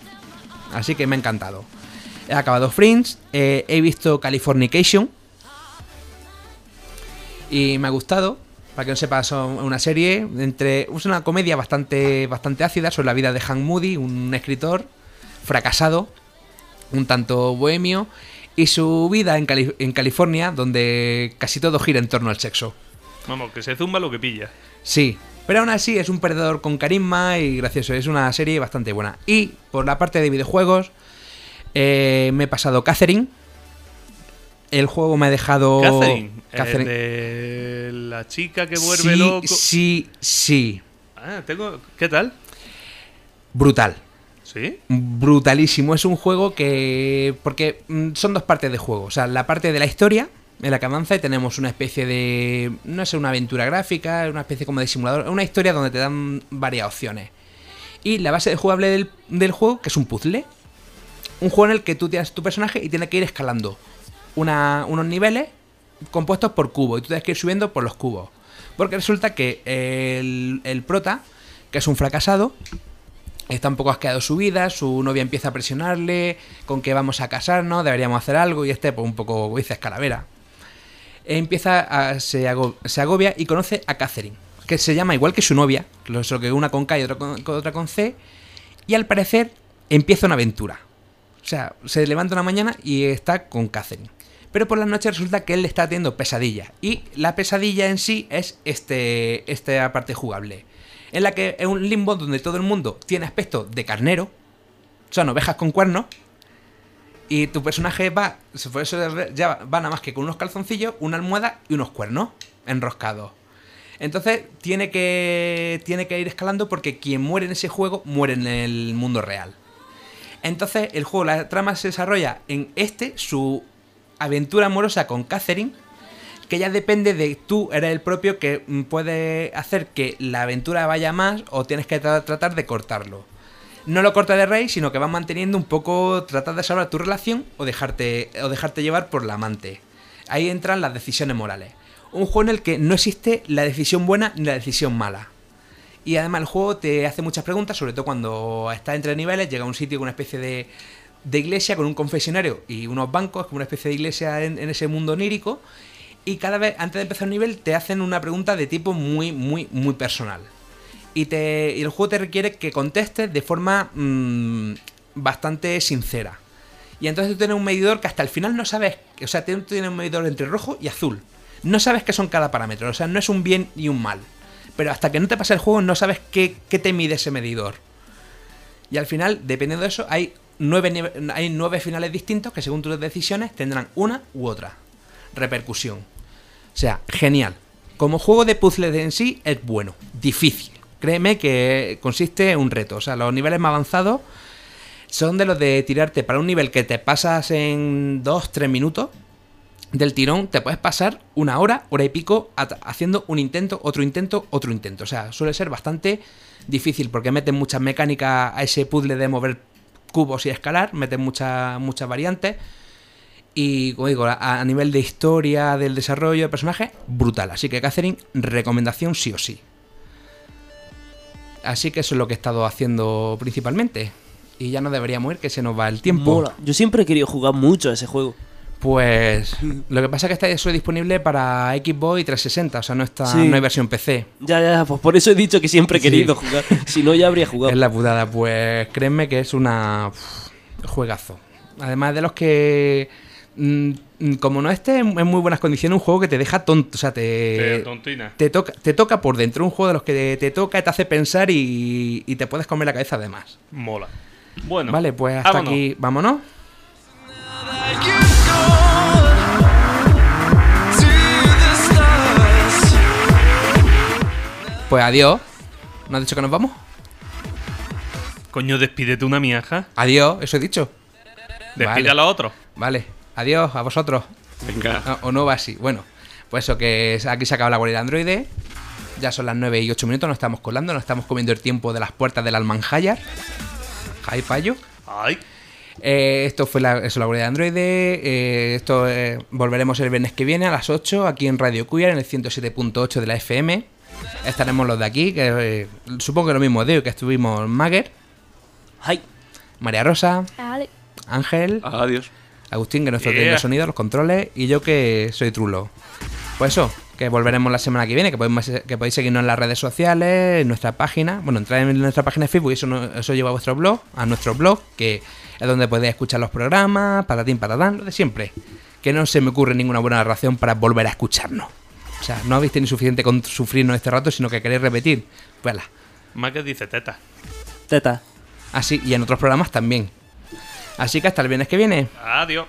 Así que me ha encantado. He acabado Fringe, eh, he visto Californication. Y me ha gustado. Para que no sepa, son una serie entre. Es una comedia bastante, bastante ácida sobre la vida de Hank Moody, un escritor fracasado, un tanto bohemio, y su vida en, Cali- en California, donde casi todo gira en torno al sexo. Vamos, que se zumba lo que pilla. Sí, pero aún así es un perdedor con carisma y gracioso. Es una serie bastante buena. Y por la parte de videojuegos, eh, me he pasado Catherine. El juego me ha dejado. Catherine, Catherine. de la chica que vuelve sí, loco. sí, sí. Ah, tengo. ¿Qué tal? Brutal. ¿Sí? brutalísimo. Es un juego que. Porque mm, son dos partes de juego. O sea, la parte de la historia, en la que avanza y tenemos una especie de. No sé, una aventura gráfica, una especie como de simulador. Una historia donde te dan varias opciones. Y la base de jugable del, del juego, que es un puzzle. Un juego en el que tú tienes tu personaje y tienes que ir escalando una- unos niveles compuestos por cubos. Y tú tienes que ir subiendo por los cubos. Porque resulta que el, el prota, que es un fracasado, está un poco asqueado su vida, su novia empieza a presionarle con que vamos a casarnos, deberíamos hacer algo, y este, pues un poco, como dices, calavera. Empieza a, se, ago- se agobia y conoce a Catherine, que se llama igual que su novia, lo- solo que una con K y otra con otra con C, y al parecer empieza una aventura. O sea, se levanta una mañana y está con Catherine. Pero por las noches resulta que él le está teniendo pesadillas. Y la pesadilla en sí es este, esta parte jugable. En la que es un limbo donde todo el mundo tiene aspecto de carnero. Son ovejas con cuernos. Y tu personaje va. Por eso ya va nada más que con unos calzoncillos, una almohada y unos cuernos enroscados. Entonces tiene que, tiene que ir escalando porque quien muere en ese juego muere en el mundo real. Entonces el juego, la trama se desarrolla en este, su aventura amorosa con Catherine, que ya depende de tú eres el propio que mm, puede hacer que la aventura vaya más o tienes que tra- tratar de cortarlo. No lo corta de rey, sino que vas manteniendo un poco, tratar de salvar tu relación o dejarte, o dejarte llevar por la amante. Ahí entran las decisiones morales. Un juego en el que no existe la decisión buena ni la decisión mala. Y además el juego te hace muchas preguntas, sobre todo cuando estás entre niveles, llega a un sitio con una especie de, de iglesia, con un confesionario y unos bancos, como una especie de iglesia en, ese mundo onírico. Y cada vez, antes de empezar un nivel, te hacen una pregunta de tipo muy, muy, muy personal. Y, te, el juego te requiere que contestes de forma mm, bastante sincera. Y entonces tú tienes un medidor que hasta el final no sabes, o sea, tú tienes un medidor entre rojo y azul. No sabes qué son cada parámetro, o sea, no es un bien y un mal. Pero hasta que no te pasa el juego no sabes qué, qué te mide ese medidor. Y al final, dependiendo de eso, hay nueve, hay nueve finales distintos que según tus decisiones tendrán una u otra repercusión. O sea, genial. Como juego de puzzles en sí es bueno, difícil. Créeme que consiste en un reto. O sea, los niveles más avanzados son de los de tirarte para un nivel que te pasas en 2-3 minutos del tirón, te puedes pasar una hora, hora y pico haciendo un intento, otro intento, otro intento. O sea, suele ser bastante difícil porque meten muchas mecánicas a ese puzzle de mover cubos y escalar, meten muchas muchas variantes. Y como digo, a, nivel de historia, del desarrollo de personaje, brutal. Así que Catherine, recomendación sí o sí. Así que eso es lo que he estado haciendo principalmente. Y ya no deberíamos ir, que se nos va el tiempo. Yo siempre he querido jugar mucho a ese juego. Pues lo que pasa es que está eso disponible para Xbox y 360, o sea, no está Sí. no hay versión PC. Ya, ya, pues por eso he dicho que siempre he Sí. querido jugar. Si no, ya habría jugado. Es la putada, pues créeme que es una uf, juegazo. Además de los que mm, como no esté en en muy buenas condiciones, un juego que te deja tonto, o sea, Te te tontina. te toca te toca por dentro, un juego de los que te, te toca, te hace pensar y, y te puedes comer la cabeza además. Mola. Bueno. vale, pues hasta vámonos. aquí, vámonos. Pues adiós. ¿No has dicho que nos vamos? Coño, despídete una miaja. Adiós, eso he dicho. Despide Vale. a los otros. Vale, adiós a vosotros. Venga. Ah, o no va así. Bueno, pues eso que es- aquí se acaba la guardia de Android. Ya son las 9 y 8 minutos, nos estamos colando, nos estamos comiendo el tiempo de las puertas del Almanjayar. Jai Payo. Ay. Eh, esto fue la, eso, la guardia de Android. eh, esto eh, volveremos el viernes que viene a las 8 aquí en Radio Queer, en el 107.8 de la FM. Estaremos los de aquí, que eh, supongo que lo mismo de hoy, que estuvimos Mager. Ay, María Rosa, Ale. Ángel, Adiós. Agustín, que es nuestro Yeah. de sonido, los controles, y yo que soy Trulo. Pues eso, que volveremos la semana que viene, que, podemos, que podéis seguirnos en las redes sociales, en nuestra página. Bueno, entrar en nuestra página de Facebook y eso, no- eso lleva a vuestro blog, a nuestro blog, que es donde podéis escuchar los programas, patatín, patatán, lo de siempre. Que no se me ocurre ninguna buena razón para volver a escucharnos. O sea, no habéis tenido suficiente con sufrirnos este rato, sino que queréis repetir. Pues. Más que dice teta. Teta. Así, y en otros programas también. Así que hasta el viernes que viene. Adiós.